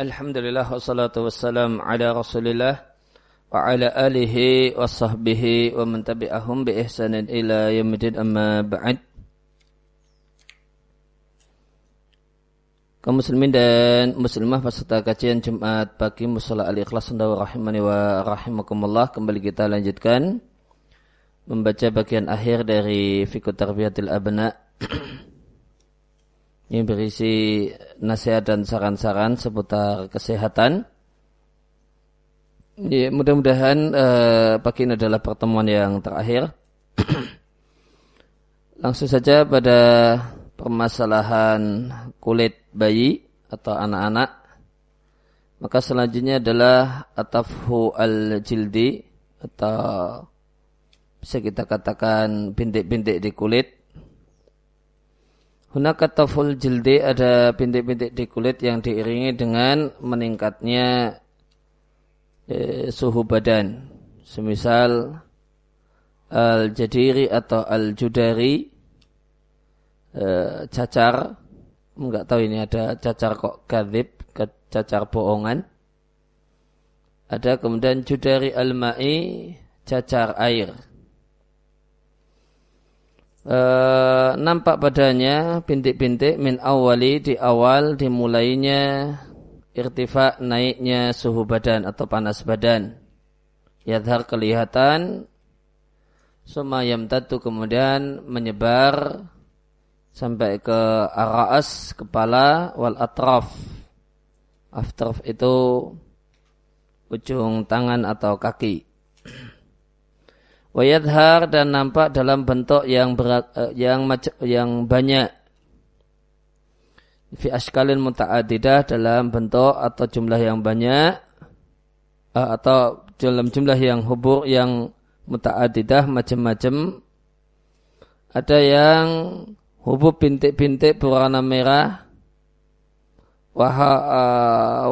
Alhamdulillah wassalatu wassalam ala rasulillah wa ala alihi wa sahbihi wa man tabi'ahum bi ihsanin ila yamidin amma ba'd. Kaum muslimin dan muslimah peserta kajian Jumat pagi Musala Al-Ikhlas rahimani wa rahimakumullah kembali kita lanjutkan membaca bagian akhir dari Fikut Tarbiyatil Abna' yang berisi nasihat dan saran-saran seputar kesehatan. Ya, mudah-mudahan uh, pagi ini adalah pertemuan yang terakhir. Langsung saja pada permasalahan kulit bayi atau anak-anak. Maka selanjutnya adalah atafhu al-jildi atau bisa kita katakan bintik-bintik di kulit Hunaka taful jildi ada bintik-bintik di kulit yang diiringi dengan meningkatnya e, suhu badan. Semisal al-jadiri atau al-judari e, cacar. Enggak tahu ini ada cacar kok kadib, cacar bohongan. Ada kemudian judari al-ma'i, cacar air e, nampak padanya bintik-bintik min awali di awal dimulainya irtifa naiknya suhu badan atau panas badan. Yadhar kelihatan Sumayam tatu kemudian menyebar sampai ke araas kepala wal atraf. Atraf itu ujung tangan atau kaki. Wayadhar dan nampak dalam bentuk yang berat, uh, yang yang banyak. Fi askalin muta'adidah dalam bentuk atau jumlah yang banyak uh, atau dalam jumlah yang hubur yang muta'adidah macam-macam. Ada yang hubub bintik-bintik berwarna merah uh,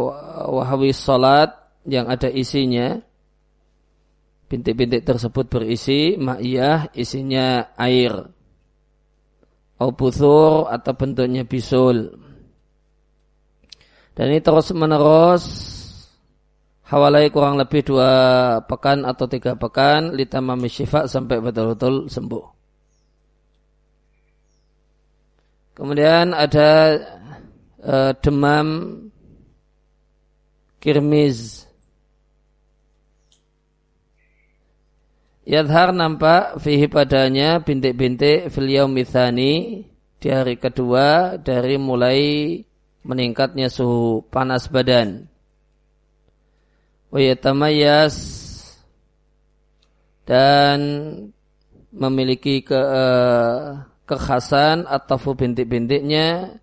wahawi salat yang ada isinya Bintik-bintik tersebut berisi ma'iyah, isinya air. Aubuthur atau bentuknya bisul. Dan ini terus menerus hawalai kurang lebih dua pekan atau tiga pekan litamami syifa sampai betul-betul sembuh. Kemudian ada uh, demam kirmiz Yadhar nampak fihi padanya bintik-bintik fil yaumithani di hari kedua dari mulai meningkatnya suhu panas badan. Wayatamayas dan memiliki ke, uh, kekhasan atau bintik-bintiknya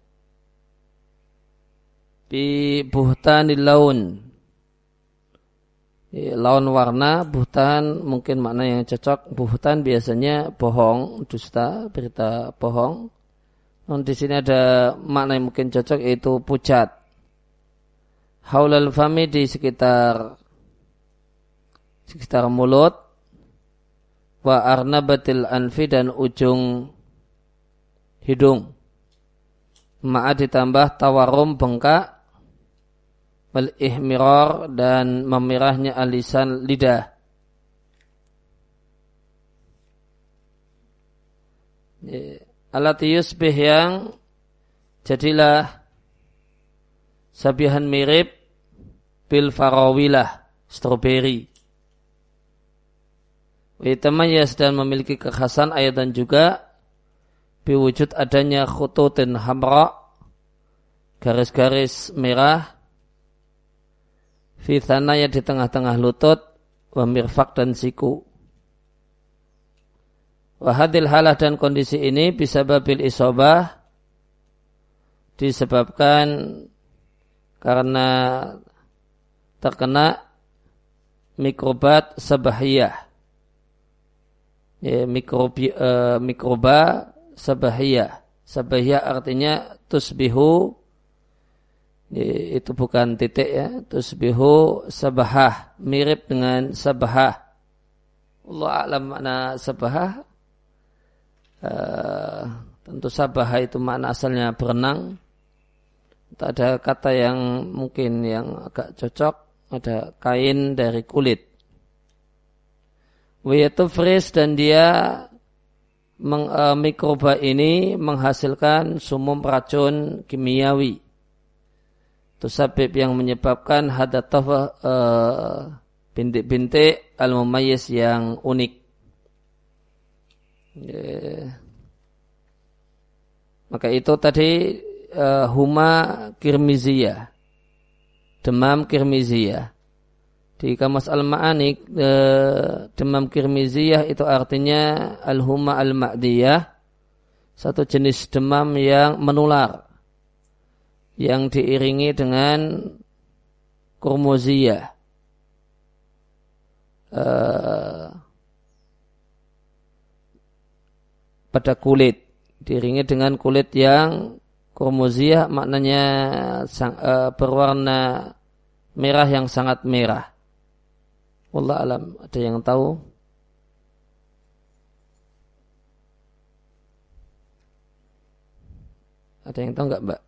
bi buhtanil laun lawan warna buhtan mungkin makna yang cocok. Buhtan biasanya bohong dusta berita bohong. Non di sini ada makna yang mungkin cocok yaitu pucat haulal fami di sekitar sekitar mulut. Wa arnabatil anfi dan ujung hidung. Ma'a ditambah tawarum bengkak wal ihmirar dan memerahnya alisan lidah. Alat yusbih yang jadilah sabihan mirip bil farawilah strawberry. Witamayas dan memiliki kekhasan ayat dan juga biwujud adanya khututin hamra garis-garis merah Fithanaya di tengah-tengah lutut, wa mirfak dan siku. Wahadil halah dan kondisi ini bisa babil isobah disebabkan karena terkena mikrobat sabahiyah. Ya, mikrobi, uh, mikroba sabahiyah. Sabahiyah artinya tusbihu itu bukan titik ya. Tusbihu sabahah. Mirip dengan sabahah. Allah alam makna sabahah. Uh, tentu sabahah itu makna asalnya berenang. Ada kata yang mungkin yang agak cocok. Ada kain dari kulit. Wiyatufris dan dia meng, e, mikroba ini menghasilkan sumum racun kimiawi. Itu sabib yang menyebabkan hadatah e, bintik-bintik al-mumayyiz yang unik. Yeah. Maka itu tadi e, huma kirmiziyah. Demam kirmiziyah. Di Kamus Al-Ma'ani e, demam kirmiziyah itu artinya al-huma al-ma'diyah satu jenis demam yang menular yang diiringi dengan kurmuziyah e, pada kulit diiringi dengan kulit yang kurmuziyah maknanya sang, e, berwarna merah yang sangat merah Wallah alam, ada yang tahu? Ada yang tahu nggak mbak?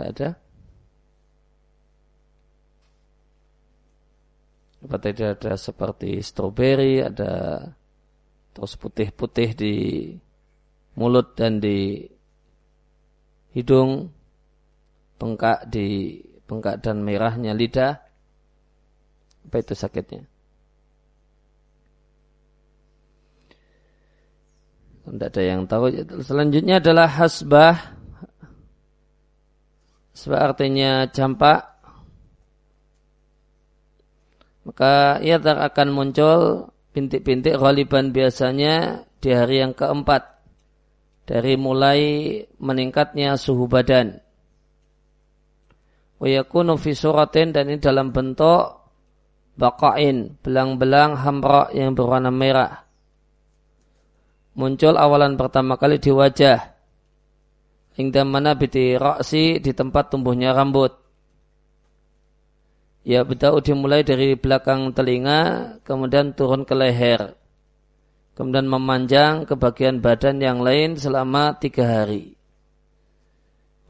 Nggak ada? Apa tidak ada seperti stroberi, ada terus putih-putih di mulut dan di hidung, bengkak di bengkak dan merahnya lidah. Apa itu sakitnya? Tidak ada yang tahu. Selanjutnya adalah hasbah. Hasbah artinya campak. Maka ia akan muncul bintik-bintik ghaliban biasanya di hari yang keempat dari mulai meningkatnya suhu badan. Wayakunu fi dan ini dalam bentuk bakain, belang-belang hamra yang berwarna merah. Muncul awalan pertama kali di wajah. Hingga mana biti raksi di tempat tumbuhnya rambut. Ya betul dimulai dari belakang telinga, kemudian turun ke leher kemudian memanjang ke bagian badan yang lain selama tiga hari.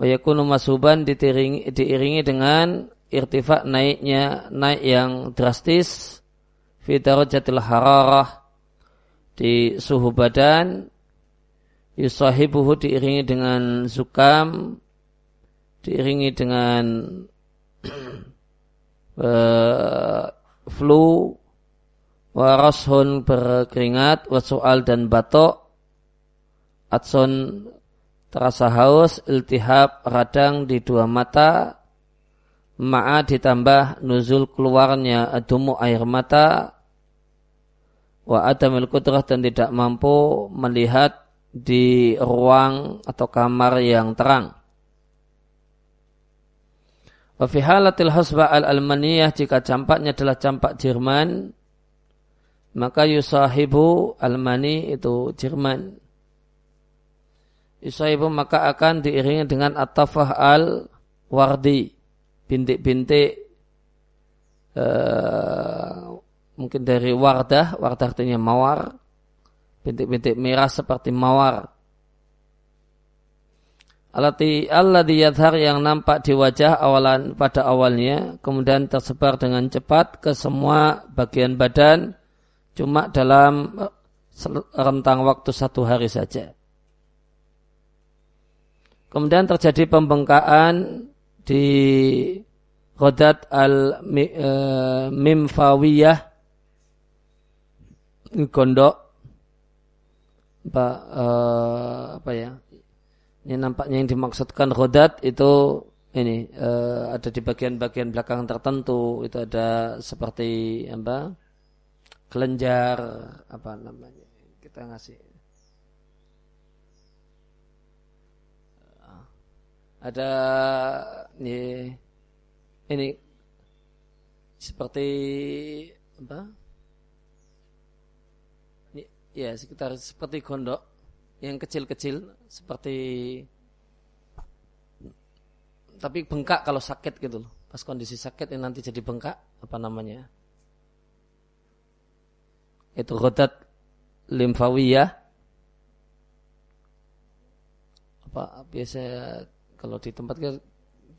Wayakunu masuban diiringi, dengan irtifak naiknya naik yang drastis fitarajatil hararah di suhu badan yusahibuhu diiringi dengan zukam diiringi dengan uh, flu warashun berkeringat, wasual dan batok, atson terasa haus, iltihab radang di dua mata, ma'a ditambah nuzul keluarnya adumu air mata, wa adamil kudrah dan tidak mampu melihat di ruang atau kamar yang terang. Wa fi halatil al-almaniyah jika campaknya adalah campak Jerman, maka yusahibu almani itu Jerman. Yusahibu maka akan diiringi dengan atafah al wardi bintik-bintik uh, mungkin dari wardah, wardah artinya mawar, bintik-bintik merah seperti mawar. Alati Allah diyadhar yang nampak di wajah awalan pada awalnya, kemudian tersebar dengan cepat ke semua bagian badan, cuma dalam eh, rentang waktu satu hari saja. Kemudian terjadi pembengkakan di rodat al eh, gondok apa, uh, apa ya? Ini nampaknya yang dimaksudkan rodat itu ini uh, ada di bagian-bagian belakang tertentu. Itu ada seperti apa kelenjar apa namanya kita ngasih. Ada ini ini seperti apa ya sekitar seperti gondok yang kecil-kecil seperti tapi bengkak kalau sakit gitu loh. Pas kondisi sakit ini nanti jadi bengkak apa namanya? Itu rodat limfawiyah. Apa biasa kalau di tempat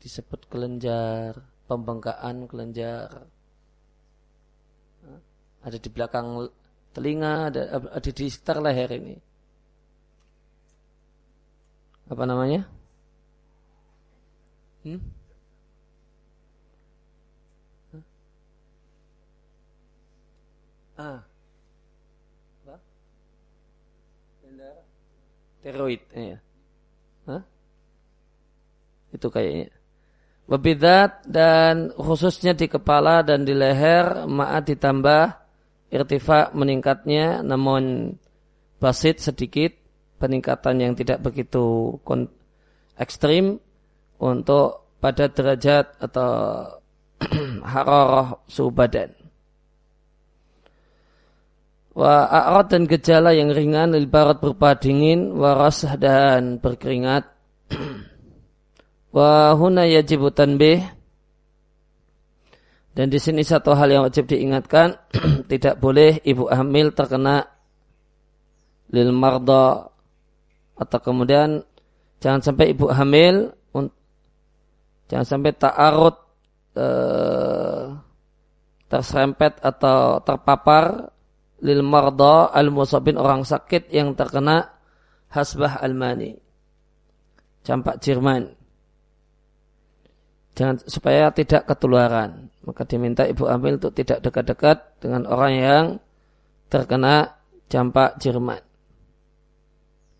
disebut kelenjar pembengkakan kelenjar. Ada di belakang telinga ada, di sekitar leher ini. Apa namanya? Hmm? ah apa? Teroid ya Hah? itu kayaknya. Wabidat dan khususnya di kepala dan di leher maat ditambah irtifa meningkatnya namun basit sedikit peningkatan yang tidak begitu ekstrim untuk pada derajat atau hararah suhu badan. Wa a'rad dan gejala yang ringan barat berupa dingin, waras dan berkeringat. Wa huna yajibu tanbih dan di sini satu hal yang wajib diingatkan, tidak boleh ibu hamil terkena lil marda atau kemudian jangan sampai ibu hamil jangan sampai ta'arud eh, terserempet atau terpapar lil marda al musabin orang sakit yang terkena hasbah almani campak Jerman jangan supaya tidak ketularan maka diminta ibu hamil untuk tidak dekat-dekat dengan orang yang terkena campak Jerman.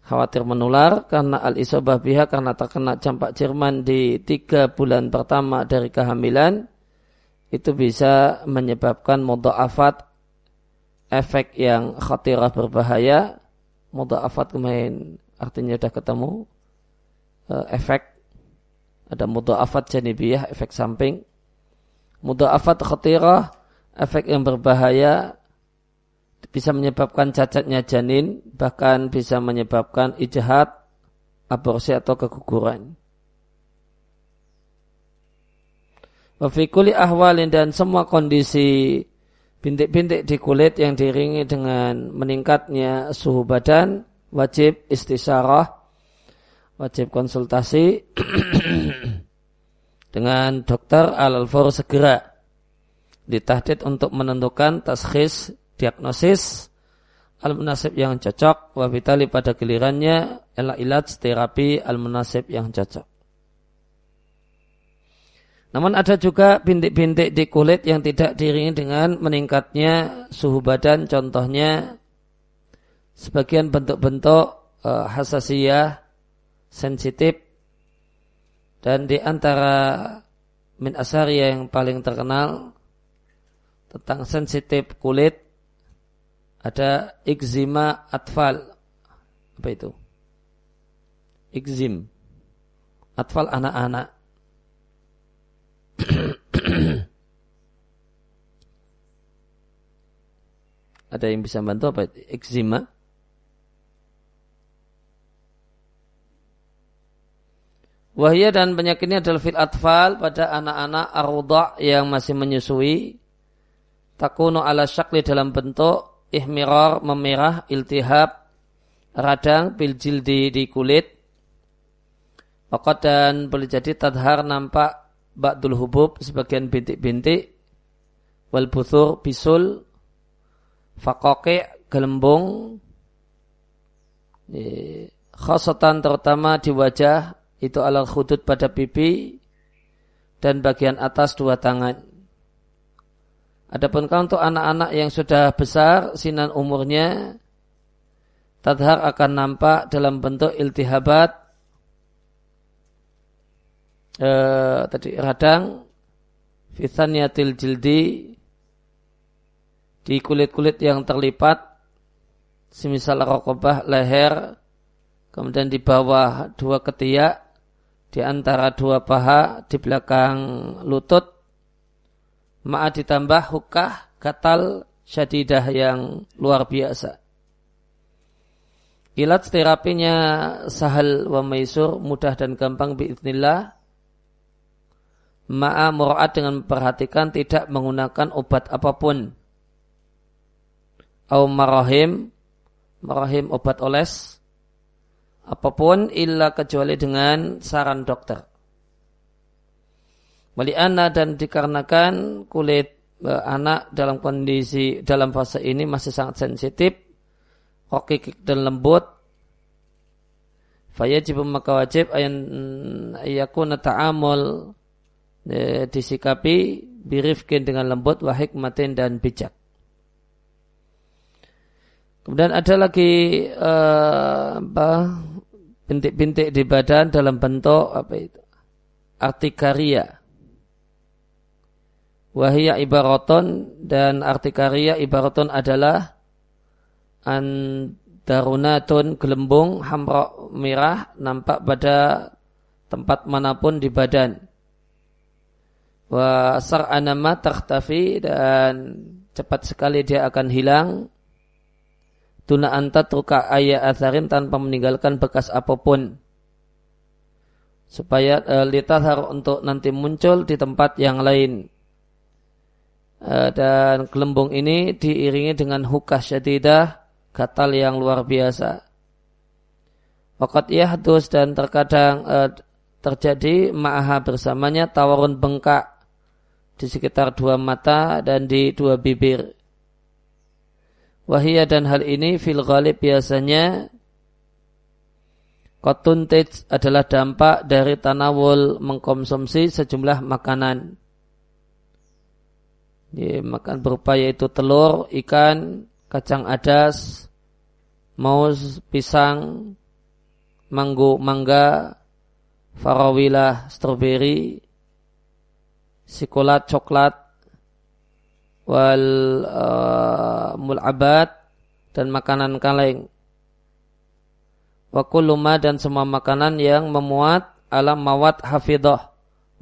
Khawatir menular karena al-isobah biha karena terkena campak Jerman di tiga bulan pertama dari kehamilan itu bisa menyebabkan mudha'afat efek yang khatirah berbahaya mudha'afat kemarin artinya sudah ketemu eh, efek ada mudha'afat janibiyah efek samping mudha'afat khatirah, efek yang berbahaya bisa menyebabkan cacatnya janin, bahkan bisa menyebabkan ijhat, aborsi atau keguguran. Wafikuli ahwalin dan semua kondisi bintik-bintik di kulit yang diringi dengan meningkatnya suhu badan, wajib istisyarah, wajib konsultasi dengan dokter al for segera ditahdid untuk menentukan taskhis diagnosis al-munasib yang cocok wabitali pada gilirannya ilat terapi al-munasib yang cocok. Namun ada juga bintik-bintik di kulit yang tidak diringi dengan meningkatnya suhu badan contohnya sebagian bentuk-bentuk uh, hasasiyah sensitif dan di antara min asaria yang paling terkenal tentang sensitif kulit ada eczema atfal. Apa itu? Ekzim. Atfal anak-anak. ada yang bisa bantu apa? Eczema? Wahya dan penyakitnya adalah fil atfal pada anak-anak arudha yang masih menyusui. Takuno ala syakli dalam bentuk ihmirar, memerah, iltihab, radang, bil jildi di kulit. Wakat dan boleh jadi tadhar nampak ba'dul hubub sebagian bintik-bintik. Wal buthur bisul. Fakoke gelembung. Khasatan terutama di wajah itu alal khudud pada pipi dan bagian atas dua tangan. Adapun kalau untuk anak-anak yang sudah besar sinan umurnya tadhar akan nampak dalam bentuk iltihabat eh, tadi radang fithaniyatil jildi di kulit-kulit yang terlipat semisal rokobah leher kemudian di bawah dua ketiak di antara dua paha di belakang lutut ma'a ditambah hukah gatal syadidah yang luar biasa. Ilat terapinya sahal wa maisur, mudah dan gampang biiznillah. Ma'a mura'at dengan memperhatikan tidak menggunakan obat apa pun. Au marahim merahim obat oles apa pun illa kecuali dengan saran dokter. Mali'ana dan dikarenakan kulit eh, anak dalam kondisi dalam fase ini masih sangat sensitif, kokik dan lembut, fayajib maka wajib ayan yakuna ta'amul e, disikapi birifkin dengan lembut wa hikmatin dan bijak. Kemudian ada lagi uh, apa bintik-bintik di badan dalam bentuk apa itu? Artikaria. Wahia ibaraton dan artikaria ibaraton adalah andarunatun gelembung hamra merah nampak pada tempat mana pun di badan. Wa sar'anama takhtafi dan cepat sekali dia akan hilang Tuna anta truka ayat atharin tanpa meninggalkan bekas apa pun. Supaya e, litahar untuk nanti muncul di tempat yang lain. E, dan gelembung ini diiringi dengan hukas syadidah, gatal yang luar biasa. Wakat yahdus dan terkadang e, terjadi ma'aha bersamanya tawarun bengkak di sekitar dua mata dan di dua bibir. Wahia dan hal ini fil ghalib biasanya Kotuntij adalah dampak dari tanawul mengkonsumsi sejumlah makanan. Dia makan berupa yaitu telur, ikan, kacang adas, maus, pisang, manggo, mangga, farawilah, stroberi, sikolat, coklat, wal uh, mul'abat dan makanan kaleng. Wa kuluma dan semua makanan yang memuat alam mawat hafidah.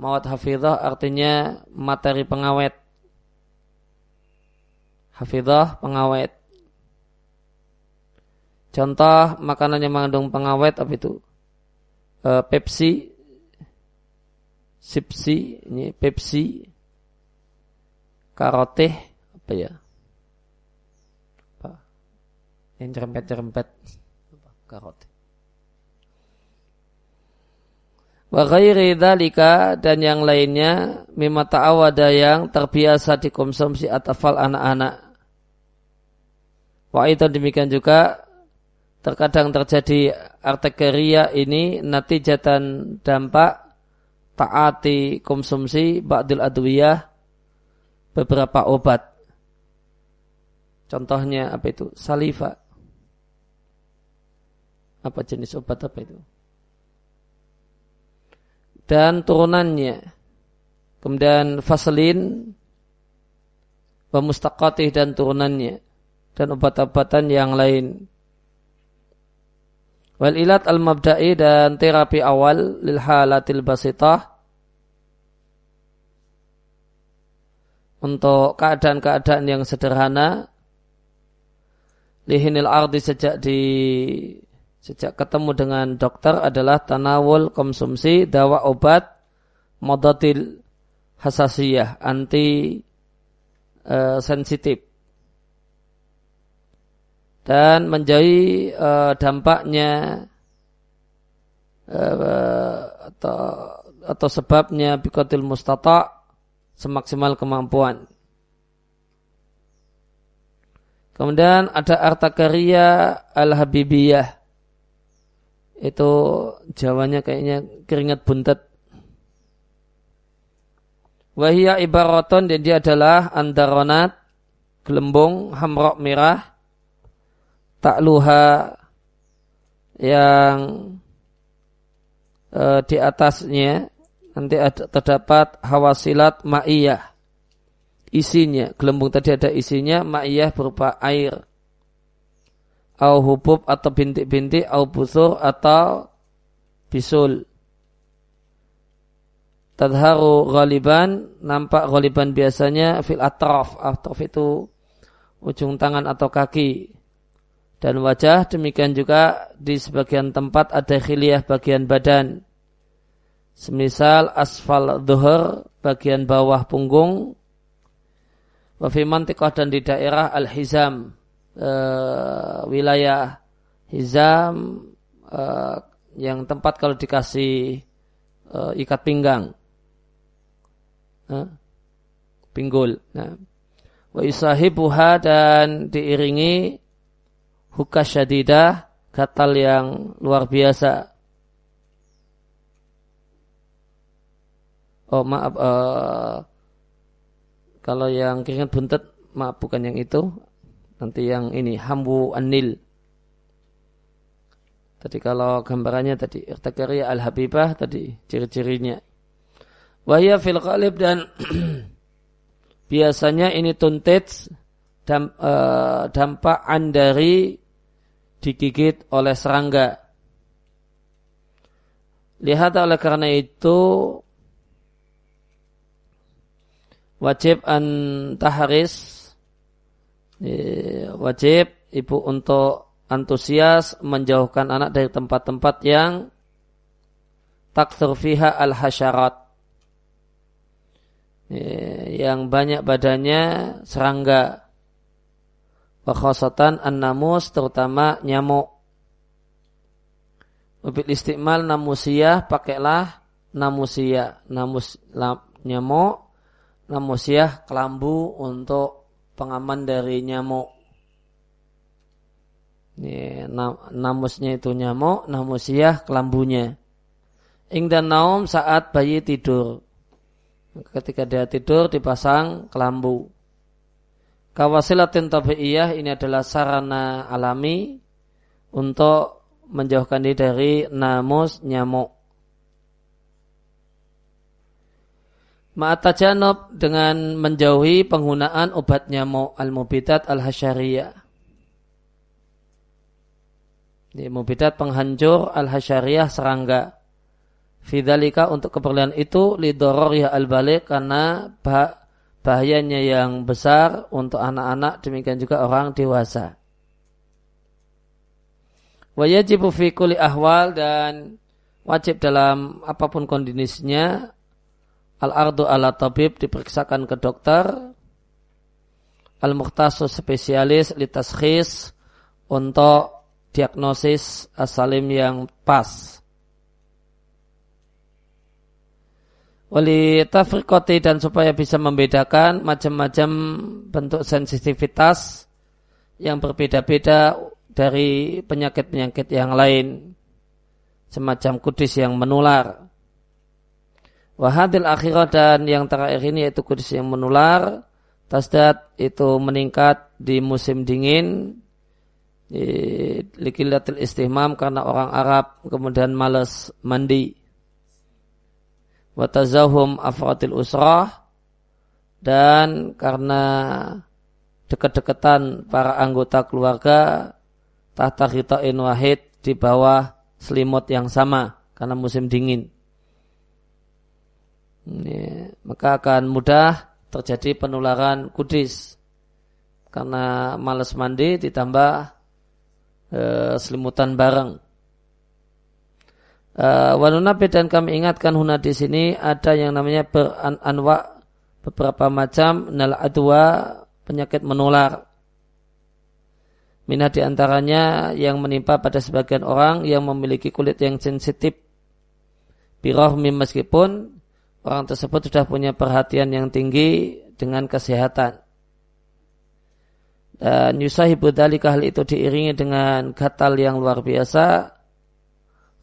Mawat hafidah artinya materi pengawet. Hafidah pengawet. Contoh makanan yang mengandung pengawet apa itu? E, Pepsi, Sipsi, ini Pepsi, karoteh apa ya? Apa? Yang cerempet-cerempet. Karoteh. Wa ghairi dalika dan yang lainnya mimma ta'awada yang terbiasa dikonsumsi atafal anak-anak. Wa itu demikian juga terkadang terjadi artekeria ini natijatan dampak taati konsumsi ba'dil adwiyah beberapa obat. Contohnya apa itu? Saliva. Apa jenis obat apa itu? Dan turunannya. Kemudian vaselin, pemustaqatih dan turunannya. Dan obat-obatan yang lain. Wal ilat al-mabda'i dan terapi awal lil halatil basitah untuk keadaan-keadaan yang sederhana lihinil ardi sejak di sejak ketemu dengan dokter adalah tanawul konsumsi dawa obat modotil hasasiyah anti uh, sensitif. Dan menjauhi uh, dampaknya uh, atau atau sebabnya bikotil mustata' semaksimal kemampuan. Kemudian ada artakaria al-habibiyah. Itu jawanya kayaknya keringat buntet. Wahia ibaraton dan dia adalah andaronat, gelembung, hamrok merah, takluha yang e, di atasnya nanti ada, terdapat hawasilat ma'iyah. Isinya, gelembung tadi ada isinya, ma'iyah berupa air. Au hubub atau bintik-bintik, au busur atau bisul. Tadharu ghaliban, nampak ghaliban biasanya fil atraf. Atraf itu ujung tangan atau kaki. Dan wajah demikian juga di sebagian tempat ada khiliyah bagian badan Semisal asfal dhuhur bagian bawah punggung. Wafi mantiqah dan di daerah al-hizam. uh, wilayah hizam uh, yang tempat kalau dikasih uh, ikat pinggang. Pinggul. Nah. Wa isahibuha dan diiringi hukas syadidah gatal yang luar biasa oh maaf uh, kalau yang keringat buntet maaf bukan yang itu. Nanti yang ini hambu anil tadi kalau gambarannya tadi irtakaria al habibah tadi ciri-cirinya. Wahya fil qalib dan biasanya ini tuntit dam, uh, dampaan dari digigit oleh serangga. Lihat oleh karena itu wajib an taharis wajib ibu untuk antusias menjauhkan anak dari tempat-tempat yang takthur fiha al hasyarat yang banyak badannya serangga. Wakhosatan an-namus terutama nyamuk. Mobil istimal namusiyah pakailah namusiyah. Namus nyamuk namusiah kelambu untuk pengaman dari nyamuk. Ini, namusnya itu nyamuk, namusiah kelambunya. Ing dan naum saat bayi tidur. Ketika dia tidur dipasang kelambu. Kawasilatin tabi'iyah ini adalah sarana alami untuk menjauhkan diri dari namus nyamuk. Ma'atajanub dengan menjauhi penggunaan obat nyamuk al-mubidat al-hasyariyah. Ini mubidat penghancur al-hasyariyah serangga. Fidalika untuk keperluan itu lidororiyah al-balik karena bah bahayanya yang besar untuk anak-anak demikian juga orang dewasa. Wajibu fi ahwal dan wajib dalam apa pun kondisinya Al-ardu ala tabib diperiksakan ke dokter. Al-mukhtasu spesialis litaskhis untuk diagnosis asalim yang pas. Wali tafrikoti dan supaya bisa membedakan macam-macam bentuk sensitivitas yang berbeda-beda dari penyakit-penyakit yang lain. Semacam kudis yang menular. Wahadil akhirat dan yang terakhir ini yaitu kudus yang menular. Tasdat itu meningkat di musim dingin. Likilatil istihmam karena orang Arab kemudian malas mandi. Watazahum afratil usrah. Dan karena dekat-dekatan para anggota keluarga tahta khitain wahid di bawah selimut yang sama karena musim dingin ya, maka akan mudah terjadi penularan kudis karena malas mandi ditambah e, selimutan bareng. E, Wanunabi dan kami ingatkan huna di sini ada yang namanya beranwa beberapa macam nal adwa penyakit menular. Minah di antaranya yang menimpa pada sebagian orang yang memiliki kulit yang sensitif. Birohmi meskipun orang tersebut sudah punya perhatian yang tinggi dengan kesehatan. Dan yusahibu dalika itu diiringi dengan gatal yang luar biasa,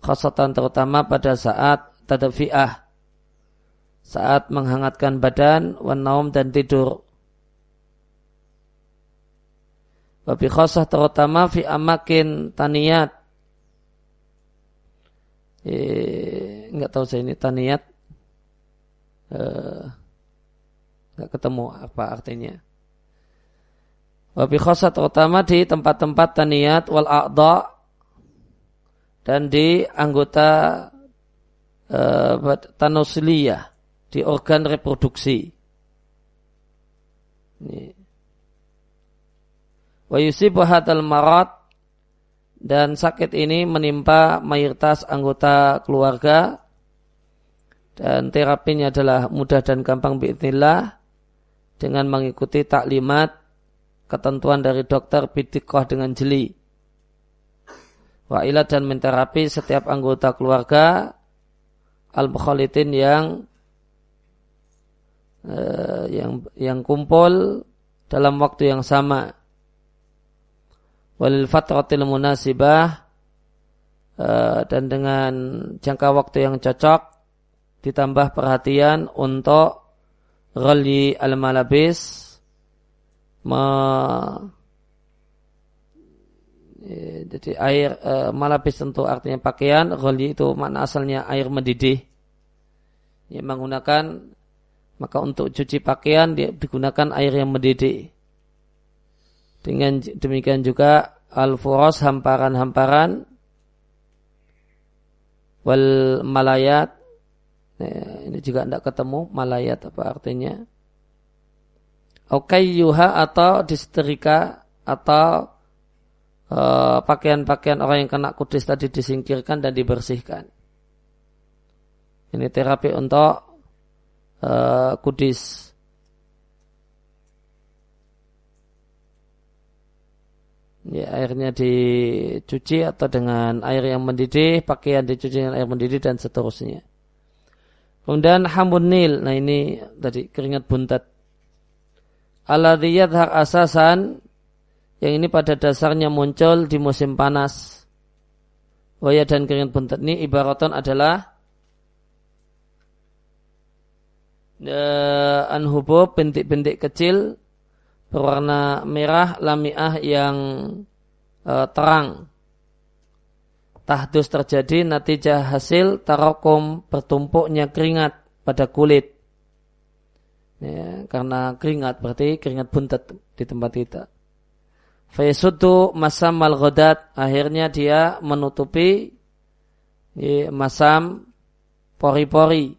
khasatan terutama pada saat tadafi'ah, saat menghangatkan badan, wanaum dan tidur. Wabi khasah terutama fi amakin taniyat. Eh, enggak tahu saya ini taniyat Eh, nggak uh, ketemu apa artinya. Wabi khosat terutama di tempat-tempat taniat wal a'da dan di anggota uh, di organ reproduksi. Wa yusibu hadal marat dan sakit ini menimpa mayoritas anggota keluarga dan terapinya adalah mudah dan gampang biiznillah dengan mengikuti taklimat ketentuan dari dokter bidikoh dengan jeli. Wa ila dan menterapi setiap anggota keluarga al-mukhalitin yang uh, yang yang kumpul dalam waktu yang sama. Walil fatratil munasibah uh, dan dengan jangka waktu yang cocok ditambah perhatian untuk ghali al-malabis me, ya, jadi air e, malabis tentu artinya pakaian. Ghali itu makna asalnya air mendidih. Ya, menggunakan maka untuk cuci pakaian digunakan air yang mendidih. Dengan demikian juga al-furos hamparan-hamparan wal malayat Nah, ini juga tidak ketemu malayat apa artinya. Yuha atau disetrika atau uh, pakaian-pakaian orang yang kena kudis tadi disingkirkan dan dibersihkan. Ini terapi untuk uh, kudis. Ya, airnya dicuci atau dengan air yang mendidih, pakaian dicuci dengan air mendidih dan seterusnya. Kemudian hamun nil. Nah ini tadi keringat buntat. Alladhi yadhar asasan yang ini pada dasarnya muncul di musim panas. Waya dan keringat buntat ini ibaraton adalah uh, anhubub bintik-bintik kecil berwarna merah lamiah yang uh, terang tahdus terjadi natijah hasil tarokum bertumpuknya keringat pada kulit. Ya, karena keringat berarti keringat buntet di tempat kita. Fayasudu masam al ghadat akhirnya dia menutupi ya, masam pori-pori.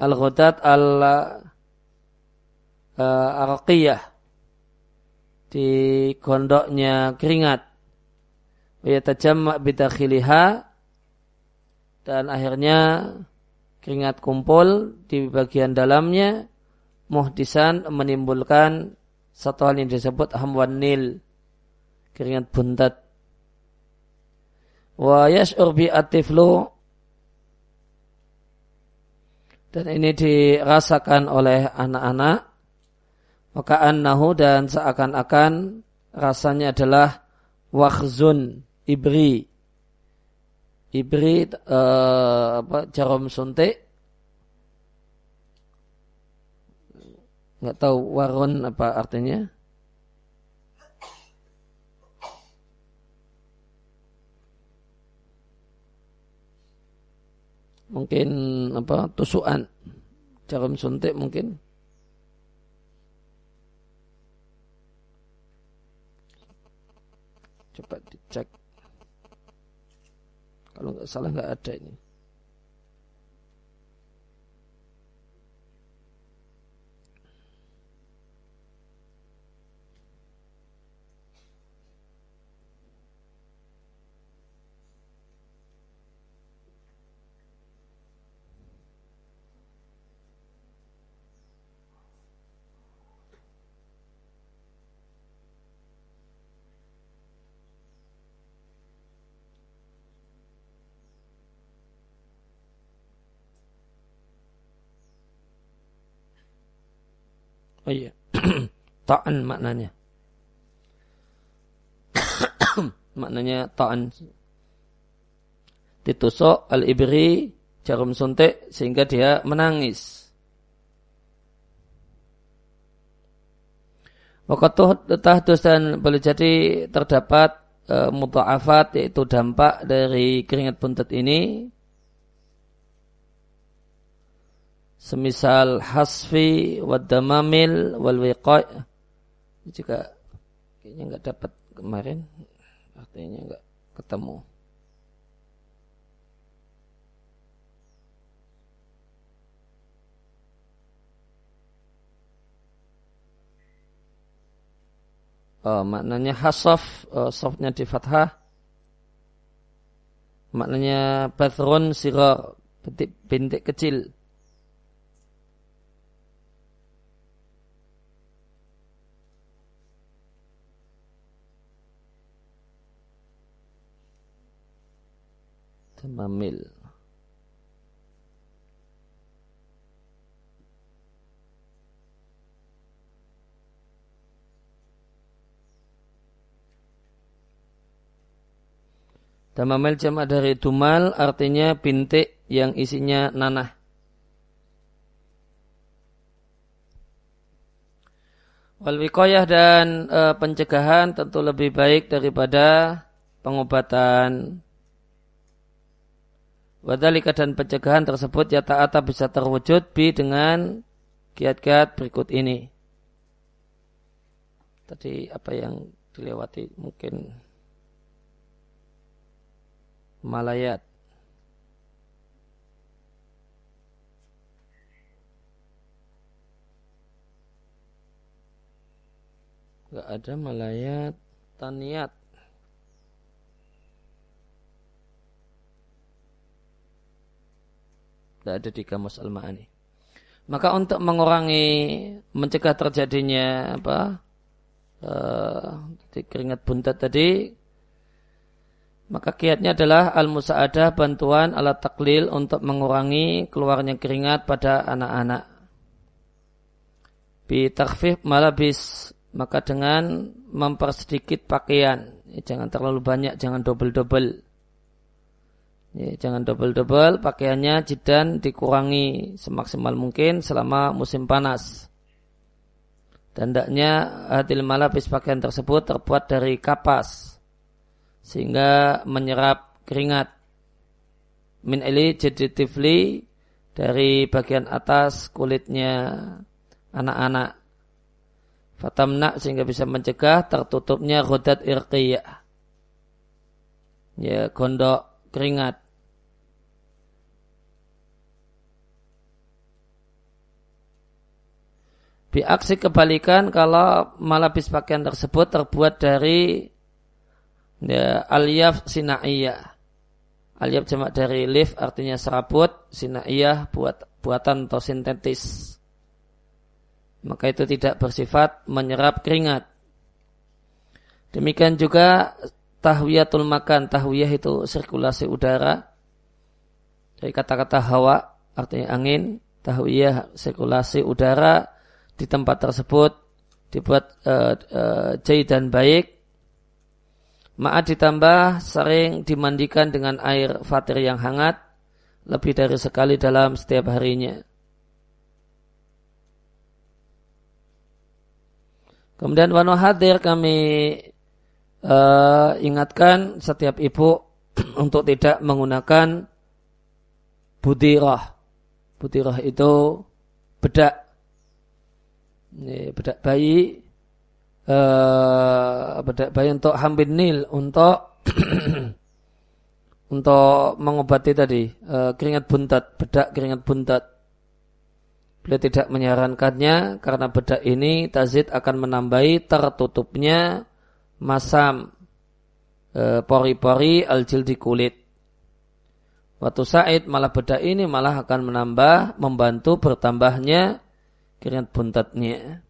Al ghadat al uh, di gondoknya keringat yatajamma bidakhiliha. Dan akhirnya keringat kumpul di bagian dalamnya. Muhdisan menimbulkan satu hal yang disebut hamwan nil. Keringat buntat wa yash'ur bi atiflu dan ini dirasakan oleh anak-anak. Maka annahu dan seakan-akan rasanya adalah wakhzun ibri. Ibri uh, apa jarum suntik. Nggak tahu warun apa artinya. Mungkin apa tusukan jarum suntik mungkin. Coba dicek. Kalau nggak salah nggak ada ini. Oh iya. ta'an maknanya. maknanya ta'an. Ditusuk al-ibri jarum suntik sehingga dia menangis. Waktu tahdus dan boleh jadi terdapat e, muta'afat yaitu dampak dari keringat buntet ini semisal hasfi wadamamil wal wiqai juga kayaknya nggak dapat kemarin artinya nggak ketemu Oh, maknanya hasaf, oh, softnya di fathah. Maknanya bathrun sirar, bintik kecil. Tamamil. Tamamil jamak dari tumal artinya bintik yang isinya nanah. Wal dan e, pencegahan tentu lebih baik daripada pengobatan. Wadalika dan pencegahan tersebut ya ta'ata bisa terwujud bi dengan kiat-kiat berikut ini. Tadi apa yang dilewati mungkin malayat. Gak ada malayat taniat. Gak ada di kamus al-ma'ani. Maka untuk mengurangi mencegah terjadinya apa uh, keringat buntat tadi maka kiatnya adalah al-musa'adah bantuan alat taklil untuk mengurangi keluarnya keringat pada anak-anak. Bi takfif malabis maka dengan mempersedikit pakaian. Jangan terlalu banyak, jangan double-double. Ya, jangan double-double, pakaiannya jidan dikurangi semaksimal mungkin selama musim panas. Dan hendaknya hadil malabis pakaian tersebut terbuat dari kapas sehingga menyerap keringat. Min eli jadi tifli dari bagian atas kulitnya anak-anak. Fatamna sehingga bisa mencegah tertutupnya rodat irqiyah. Ya gondok keringat Biaksi kebalikan kalau malapis pakaian tersebut terbuat dari ya, aliyaf sinaiyah. Aliyaf jamak dari lif artinya serabut, sinaiyah buat buatan atau sintetis. Maka itu tidak bersifat menyerap keringat. Demikian juga tahwiyatul makan. Tahwiyah itu sirkulasi udara. Dari kata-kata hawa artinya angin. Tahwiyah sirkulasi udara di tempat tersebut dibuat uh, uh, jahit dan baik Ma'at ditambah sering dimandikan dengan air fatir yang hangat lebih dari sekali dalam setiap harinya. Kemudian wano hadir kami uh, ingatkan setiap ibu untuk tidak menggunakan budirah. Budirah itu bedak. Ini bedak bayi uh, bayi untuk hambin nil untuk untuk mengobati tadi uh, keringat buntat bedak keringat buntat beliau tidak menyarankannya karena bedak ini tazid akan menambahi tertutupnya masam uh, pori-pori aljil di kulit Waktu Said malah bedak ini malah akan menambah, membantu bertambahnya keringat buntatnya.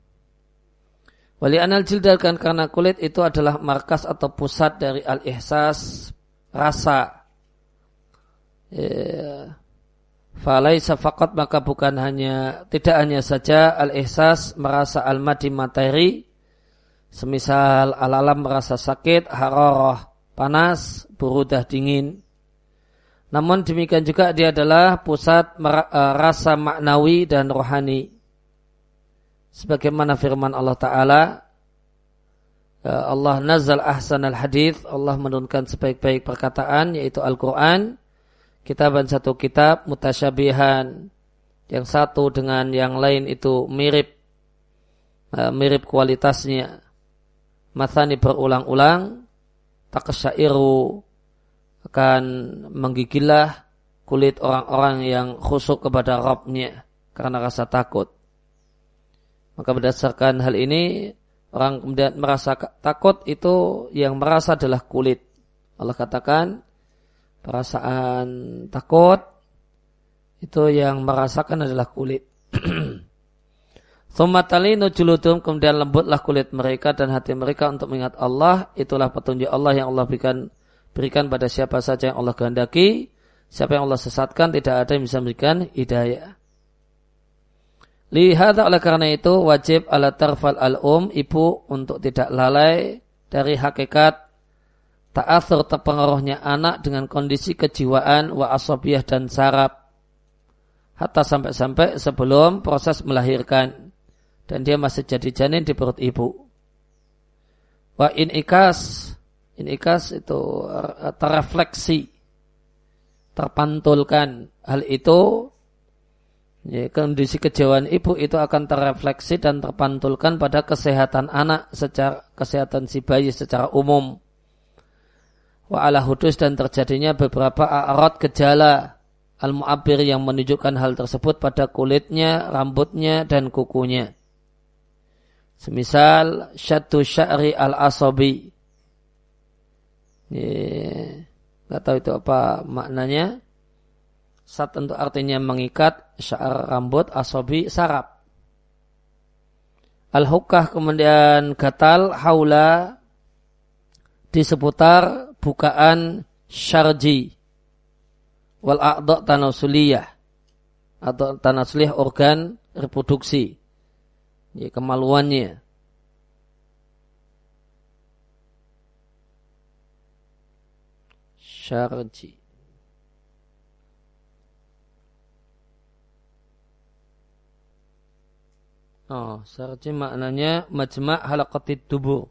Wali anal jildakan karena kulit itu adalah markas atau pusat dari al-ihsas rasa. Ya. Falaisa faqat maka bukan hanya tidak hanya saja al-ihsas merasa al-madi materi semisal al-alam merasa sakit, hararah panas, burudah dingin. Namun demikian juga dia adalah pusat eh, rasa maknawi dan rohani. Sebagaimana firman Allah Ta'ala ya, Allah nazal ahsan al hadith Allah menurunkan sebaik-baik perkataan yaitu Al-Quran. Kitaban satu kitab mutasyabihan. Yang satu dengan yang lain itu mirip ya, mirip kualitasnya mathani berulang-ulang takasyairu akan menggigilah kulit orang-orang yang khusuk kepada Rabbnya karena rasa takut maka berdasarkan hal ini orang kemudian merasa takut itu yang merasa adalah kulit. Allah katakan perasaan takut itu yang merasakan adalah kulit. Thummatalinu juludum kemudian lembutlah kulit mereka dan hati mereka untuk mengingat Allah. Itulah petunjuk Allah yang Allah berikan berikan pada siapa saja yang Allah kehendaki. Siapa yang Allah sesatkan tidak ada yang bisa memberikan hidayah. Lihat oleh karena itu wajib ala tarfal al-um ibu untuk tidak lalai dari hakikat ta'athur terpengaruhnya anak dengan kondisi kejiwaan wa asobiyah dan saraf hatta sampai-sampai sebelum proses melahirkan dan dia masih jadi janin di perut ibu. Wa in ikas in ikas itu terrefleksi terpantulkan hal itu Ya, kondisi kejauhan ibu itu akan terrefleksi dan terpantulkan pada kesehatan anak secara kesehatan si bayi secara umum. Wa ala hudus dan terjadinya beberapa a'rad gejala al-mu'abir yang menunjukkan hal tersebut pada kulitnya, rambutnya, dan kukunya. Semisal syatu sya'ri al-asabi. Ya, nggak tahu itu apa maknanya Sat tentu artinya mengikat syar rambut asobi sarap. Al-hukah kemudian gatal haula di seputar bukaan syarji wal a'dha tanasuliyah atau tanasuliyah organ reproduksi ya, kemaluannya syarji Oh, sarji maknanya majma' halaqatid tubuh.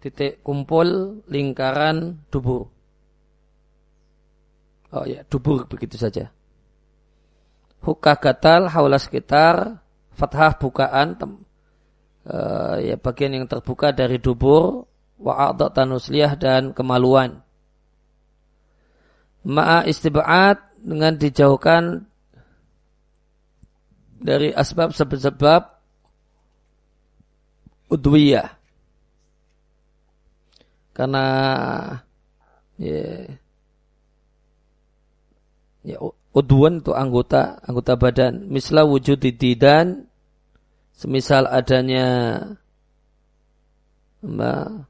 Titik kumpul lingkaran tubuh. Oh ya, dubur begitu saja. Hukah gatal haula sekitar fathah bukaan tem, uh, ya bagian yang terbuka dari dubur wa tanusliyah dan kemaluan. Ma'a istiba'at dengan dijauhkan dari asbab sebab-sebab udwiyah. Karena ya, ya udwan itu anggota anggota badan. Misal wujud didan. Semisal adanya mbak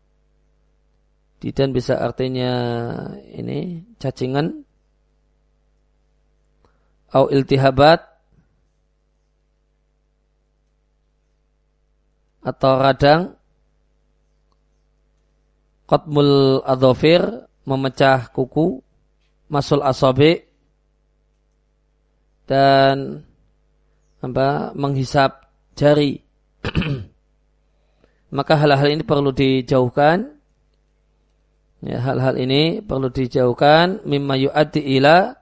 didan bisa artinya ini cacingan. Au iltihabat. Atau radang. Qatmul adhofir memecah kuku. Masul asobe dan apa menghisap jari. Maka hal-hal ini perlu dijauhkan. Ya, hal-hal ini perlu dijauhkan. Mimma yu'addi ila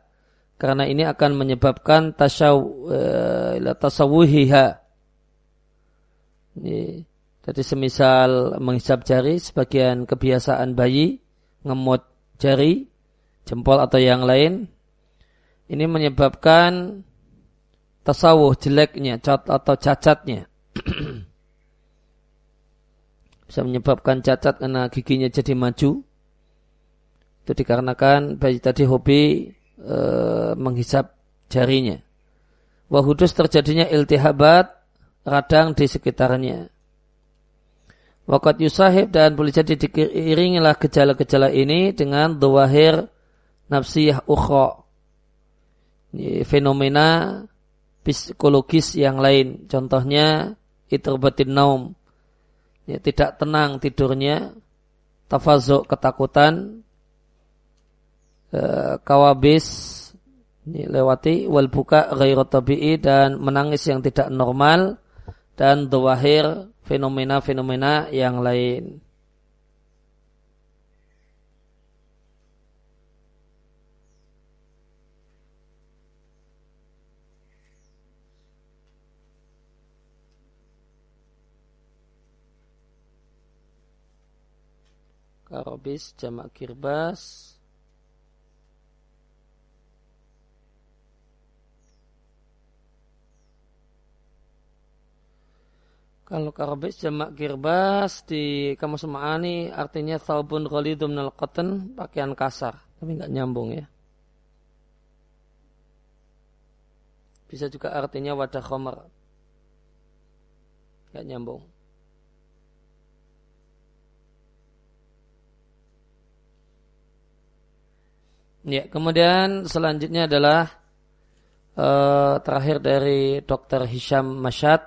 karena ini akan menyebabkan tasaw, uh, tasawuhiha jadi semisal menghisap jari sebagian kebiasaan bayi ngemut jari, jempol atau yang lain ini menyebabkan tasawuh jeleknya atau cacatnya. Bisa menyebabkan cacat karena giginya jadi maju. Itu dikarenakan bayi tadi hobi e, menghisap jarinya. Wahudus terjadinya iltihabat radang di sekitarnya. Wakat yusahib dan boleh jadi diiringilah gejala-gejala ini dengan dawahir nafsiyah ukhra. Fenomena psikologis yang lain. Contohnya iterbatin naum. Ya, tidak tenang tidurnya. Tafazuk ketakutan. E, kawabis ini lewati wal buka tabi'i dan menangis yang tidak normal dan dawahir fenomena-fenomena yang lain. Karobis jamak kirbas Kalau karbis jamak kirbas di kamus ma'ani artinya thawbun ghalidun minal cotton, pakaian kasar. Tapi nggak nyambung ya. Bisa juga artinya wadah khomer. Nggak nyambung. Ya, kemudian selanjutnya adalah uh, terakhir dari Dr. Hisham Masyad.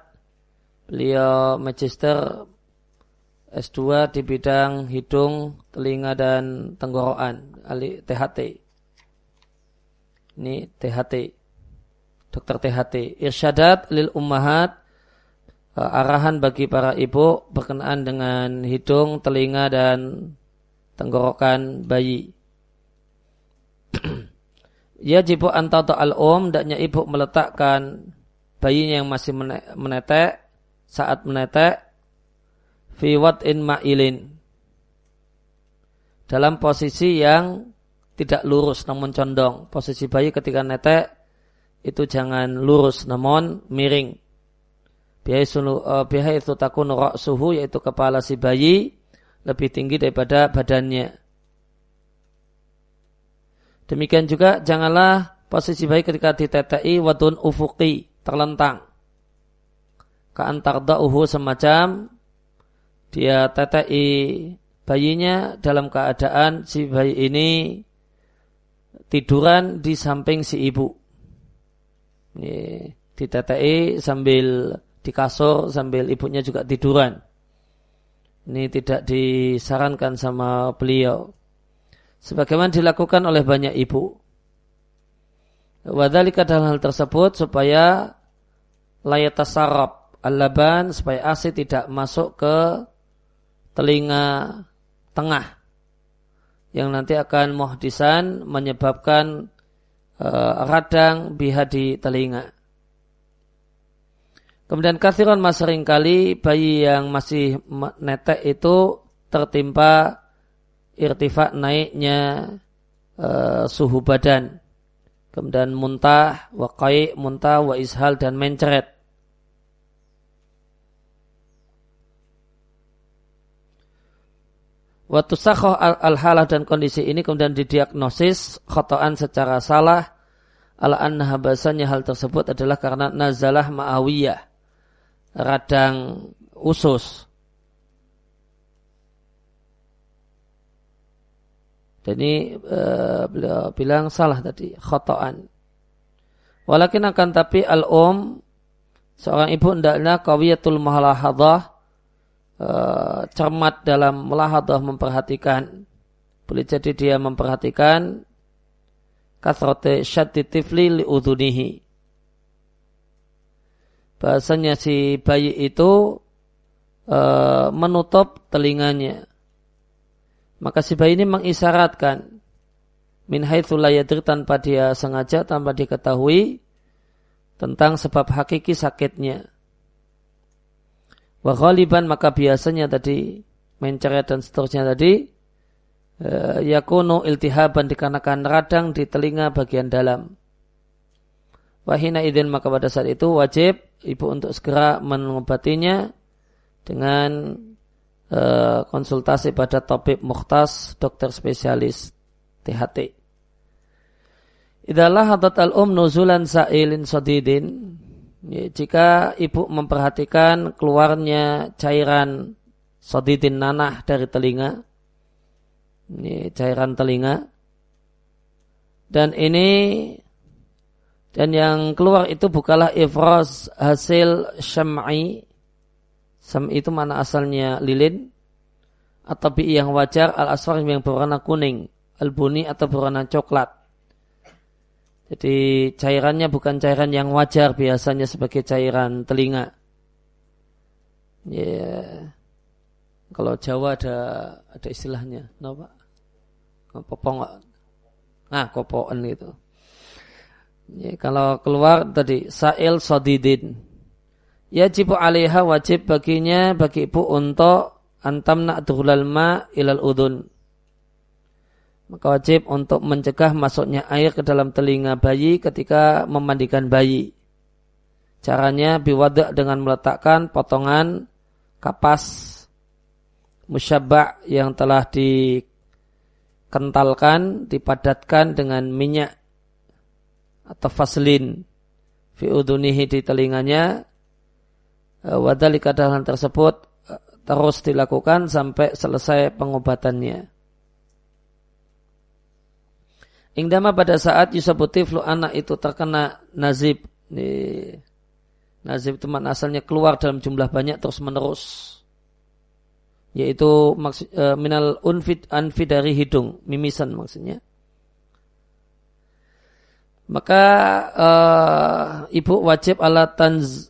Beliau magister S2 di bidang hidung, telinga dan tenggorokan, ahli THT. Ini THT. Dokter THT. Irsyadat lil ummahat uh, arahan bagi para ibu berkenaan dengan hidung, telinga dan tenggorokan bayi. Yajibu antata al-um daknya ibu meletakkan bayinya yang masih menetek saat menetek fi in ma'ilin dalam posisi yang tidak lurus namun condong. Posisi bayi ketika netek itu jangan lurus namun miring. Biaya itu takun suhu yaitu kepala si bayi lebih tinggi daripada badannya. Demikian juga janganlah posisi bayi ketika ditetei wadun ufuki terlentang. Ka'antar da'uhu semacam dia tetei bayinya dalam keadaan si bayi ini tiduran di samping si ibu. Ini ditetei sambil di kasur sambil ibunya juga tiduran. Ini tidak disarankan sama beliau sebagaimana dilakukan oleh banyak ibu. Wadhalika dalam hal tersebut supaya layatasarab al-laban supaya asi tidak masuk ke telinga tengah yang nanti akan muhdisan menyebabkan uh, radang biha di telinga. Kemudian kathiron mas kali bayi yang masih netek itu tertimpa irtifa naiknya uh, suhu badan. Kemudian muntah, wakai, muntah, wa ishal, dan mencret. Waktu sakhoh al-halah dan kondisi ini kemudian didiagnosis khotoan secara salah ala annaha bahasanya hal tersebut adalah karena nazalah ma'awiyah radang usus Dan ini uh, beliau bilang salah tadi, khotoan. Walakin akan tapi al-um, seorang ibu hendaknya kawiyatul mahalahadah, uh, cermat dalam melahadah memperhatikan. Boleh jadi dia memperhatikan kasrote syaddi tifli liudunihi. Bahasanya si bayi itu uh, menutup telinganya maka si bayi ini mengisyaratkan min haitsu tanpa dia sengaja tanpa diketahui tentang sebab hakiki sakitnya. Wa ghaliban maka biasanya tadi menceret dan seterusnya tadi eh, yakunu iltihaban dikarenakan radang di telinga bagian dalam. Wahina idin maka pada saat itu wajib ibu untuk segera mengobatinya dengan Eh, konsultasi pada topik mukhtas dokter spesialis THT. Idalah hadat al-um nuzulan sa'ilin sodidin. Ya, jika ibu memperhatikan keluarnya cairan sodidin nanah dari telinga. Ini cairan telinga. Dan ini dan yang keluar itu bukanlah ifras hasil syam'i Sam itu mana asalnya lilin atau bi yang wajar al asfar yang berwarna kuning, al buni atau berwarna coklat. Jadi cairannya bukan cairan yang wajar biasanya sebagai cairan telinga. Ya, yeah. kalau Jawa ada ada istilahnya, apa? Popong, nah kopoan itu. Ya, kalau keluar tadi sail sodidin, yajibu alaiha wajib baginya bagi ibu untuk antam na'dhulal ma ilal udun. Maka wajib untuk mencegah masuknya air ke dalam telinga bayi ketika memandikan bayi. Caranya biwadak dengan meletakkan potongan kapas musyabak yang telah dikentalkan, dipadatkan dengan minyak atau vaselin fi udunihi di telinganya Eh, wadhalika dalam tersebut eh, terus dilakukan sampai selesai pengobatannya. Ingdama pada saat yusabutiflu anak itu terkena nazib. Nazib itu asalnya keluar dalam jumlah banyak terus menerus. Yaitu maksud, e, minal unfid anfi dari hidung, mimisan maksudnya. Maka uh, ibu wajib ala tanz,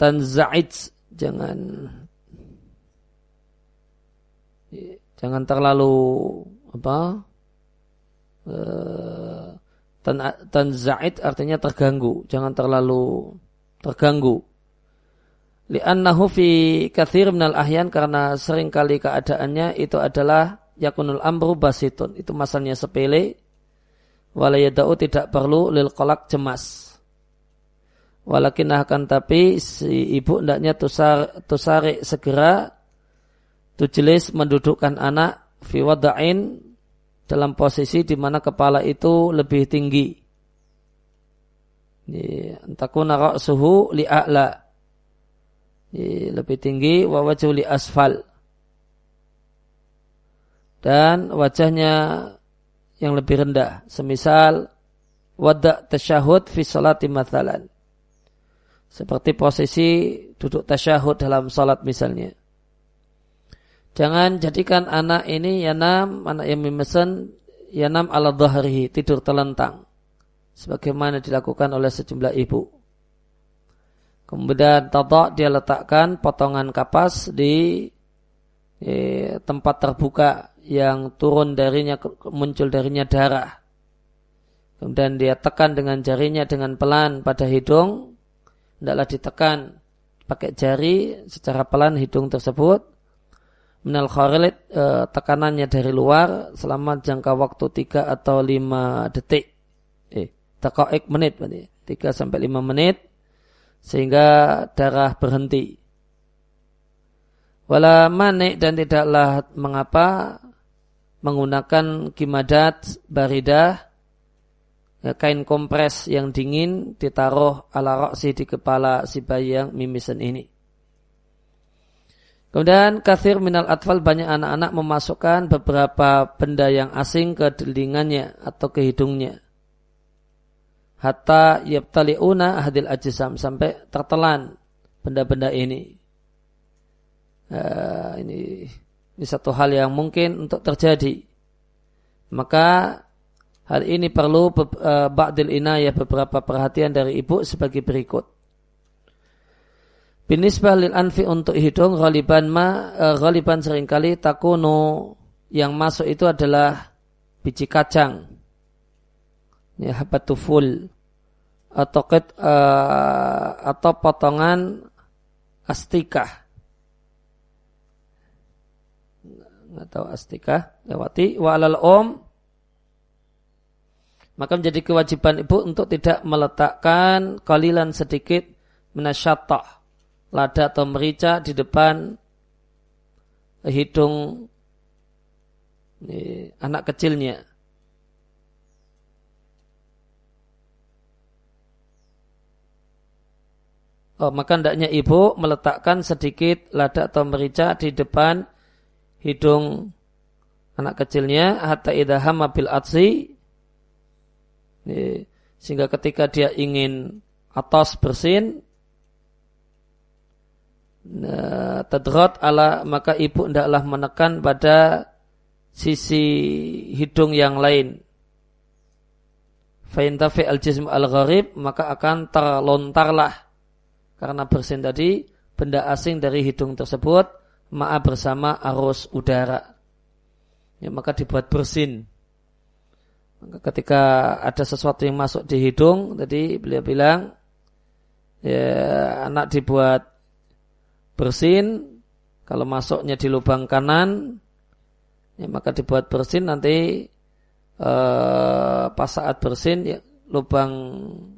tanza'id jangan. Jangan terlalu apa uh, tan tanza'id artinya terganggu. Jangan terlalu terganggu. Li'annahu fi kathir minal ahyan karena sering kali keadaannya itu adalah yakunul amru basitun. Itu masalahnya sepele. Walayadau tidak perlu lil kolak cemas. Walakin akan tapi si ibu hendaknya tusar, tusarik segera tujelis mendudukkan anak fi wada'in dalam posisi di mana kepala itu lebih tinggi. Antakuna suhu li'a'la. Lebih tinggi wa wajhu asfal. Dan wajahnya yang lebih rendah. Semisal wadak tasyahud fi salati mathalan. Seperti posisi duduk tasyahud dalam salat misalnya. Jangan jadikan anak ini yanam, anak yang memesan yanam ala dhahrihi, tidur telentang. Sebagaimana dilakukan oleh sejumlah ibu. Kemudian tadak dia letakkan potongan kapas di eh, tempat terbuka yang turun darinya muncul darinya darah. Kemudian dia tekan dengan jarinya dengan pelan pada hidung. Tidaklah ditekan pakai jari secara pelan hidung tersebut. Minal kharilit e, tekanannya dari luar selama jangka waktu 3 atau 5 detik. Eh, tekaik menit berarti. 3 sampai 5 menit sehingga darah berhenti. Wala manik dan tidaklah mengapa menggunakan kimadat baridah ya, kain kompres yang dingin ditaruh ala roksi di kepala si bayi yang mimisan ini. Kemudian kathir minal atfal banyak anak-anak memasukkan beberapa benda yang asing ke telinganya atau ke hidungnya. Hatta yabtali'una hadil ajisam sampai tertelan benda-benda ini. Uh, ini ini satu hal yang mungkin untuk terjadi. Maka hal ini perlu uh, ba'dil inayah beberapa perhatian dari ibu sebagai berikut. Binisbah lil anfi untuk hidung ghaliban ma uh, ghaliban sering kali takunu yang masuk itu adalah biji kacang. Ya habatuful atau uh, atau potongan astikah atau astika lewati wa alal om maka menjadi kewajiban ibu untuk tidak meletakkan kalilan sedikit menasyatah lada atau merica di depan hidung ini, anak kecilnya. Oh, maka hendaknya ibu meletakkan sedikit lada atau merica di depan hidung anak kecilnya hatta idahama bil atsi sehingga ketika dia ingin atas bersin nah, ala maka ibu hendaklah menekan pada sisi hidung yang lain Fa'intafi al-jism al-gharib maka akan terlontarlah karena bersin tadi benda asing dari hidung tersebut ma'a bersama arus udara. Ya, maka dibuat bersin. Ketika ada sesuatu yang masuk di hidung, tadi beliau bilang, ya, anak dibuat bersin, kalau masuknya di lubang kanan, ya, maka dibuat bersin nanti eh, pas saat bersin ya, lubang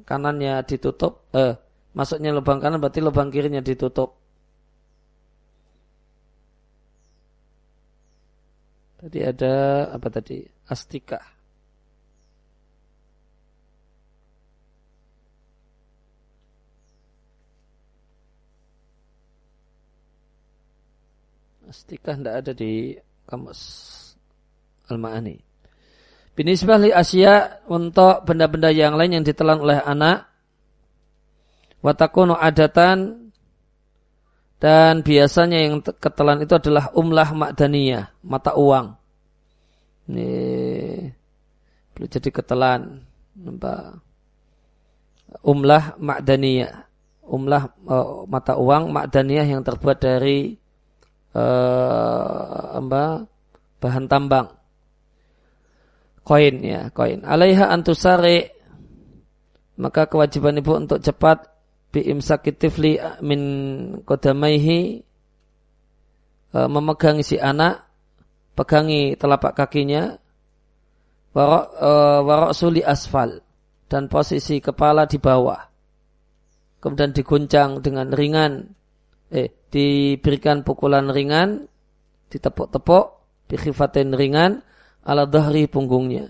kanannya ditutup, eh, masuknya lubang kanan berarti lubang kirinya ditutup. Tadi ada apa tadi? Astika. Astika tidak ada di kamus Al-Ma'ani. Binisbah li asya untuk benda-benda yang lain yang ditelan oleh anak. Watakunu adatan dan biasanya yang ketelan itu adalah umlah makdaniyah, mata uang. Ini boleh jadi ketelan. Umlah makdaniyah. Umlah uh, mata uang makdaniyah yang terbuat dari uh, bahan tambang. Koin ya koin. Alaiha antusari. Maka kewajiban ibu untuk cepat. Biimsaki tifli min kodamaihi. E, memegang si anak. Pegangi telapak kakinya. Warok, e, warok suli asfal. Dan posisi kepala di bawah. Kemudian diguncang dengan ringan. Eh diberikan pukulan ringan ditepuk-tepuk dikhifatin ringan ala dhahri punggungnya.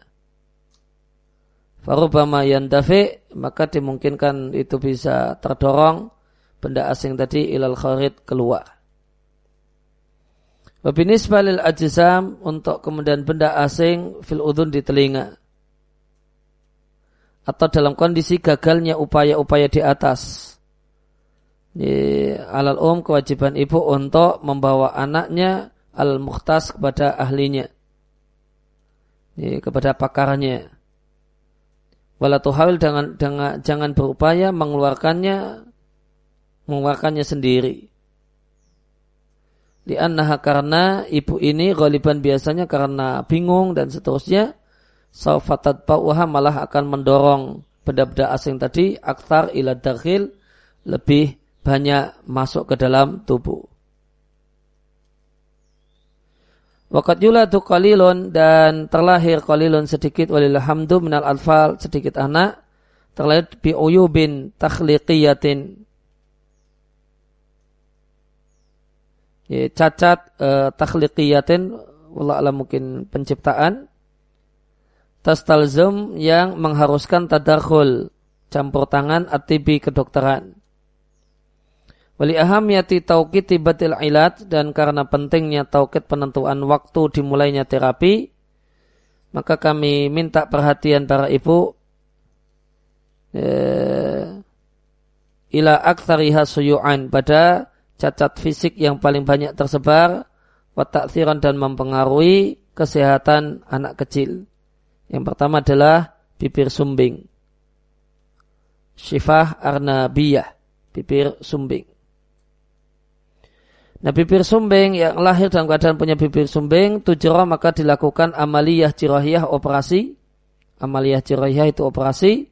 Farubama yandafi maka dimungkinkan itu bisa terdorong benda asing tadi ilal kharid keluar. Wabinis balil ajizam untuk kemudian benda asing fil udun di telinga. Atau dalam kondisi gagalnya upaya-upaya di atas. Alal um kewajiban ibu untuk membawa anaknya al-mukhtas kepada ahlinya ya, kepada pakarnya. Walatuhawil jangan, jangan, jangan berupaya mengeluarkannya mengeluarkannya sendiri. Liannaha karena ibu ini goliban biasanya karena bingung dan seterusnya. Saufatat ba'uha malah akan mendorong benda-benda asing tadi aktar ila dakhil lebih banyak masuk ke dalam tubuh. Wakat yuladu qalilun dan terlahir qalilun sedikit walilhamdu minal alfal sedikit anak terlahir bi uyubin takhliqiyatin. Ya, cacat uh, takhliqiyatin wallah alam mungkin penciptaan. Tastalzum yang mengharuskan tadarkhul campur tangan atibi kedokteran Wali ahamiyati taukid tibatil ilat dan karena pentingnya taukid penentuan waktu dimulainya terapi, maka kami minta perhatian para ibu eh, ila aktsariha suyu'an pada cacat fisik yang paling banyak tersebar wataksiran dan mempengaruhi kesehatan anak kecil. Yang pertama adalah bibir sumbing. Syifah arnabiyah, bibir sumbing. Nah bibir sumbing yang lahir dalam keadaan punya bibir sumbing tujro maka dilakukan amaliyah jirohiyah operasi. Amaliyah jirohiyah itu operasi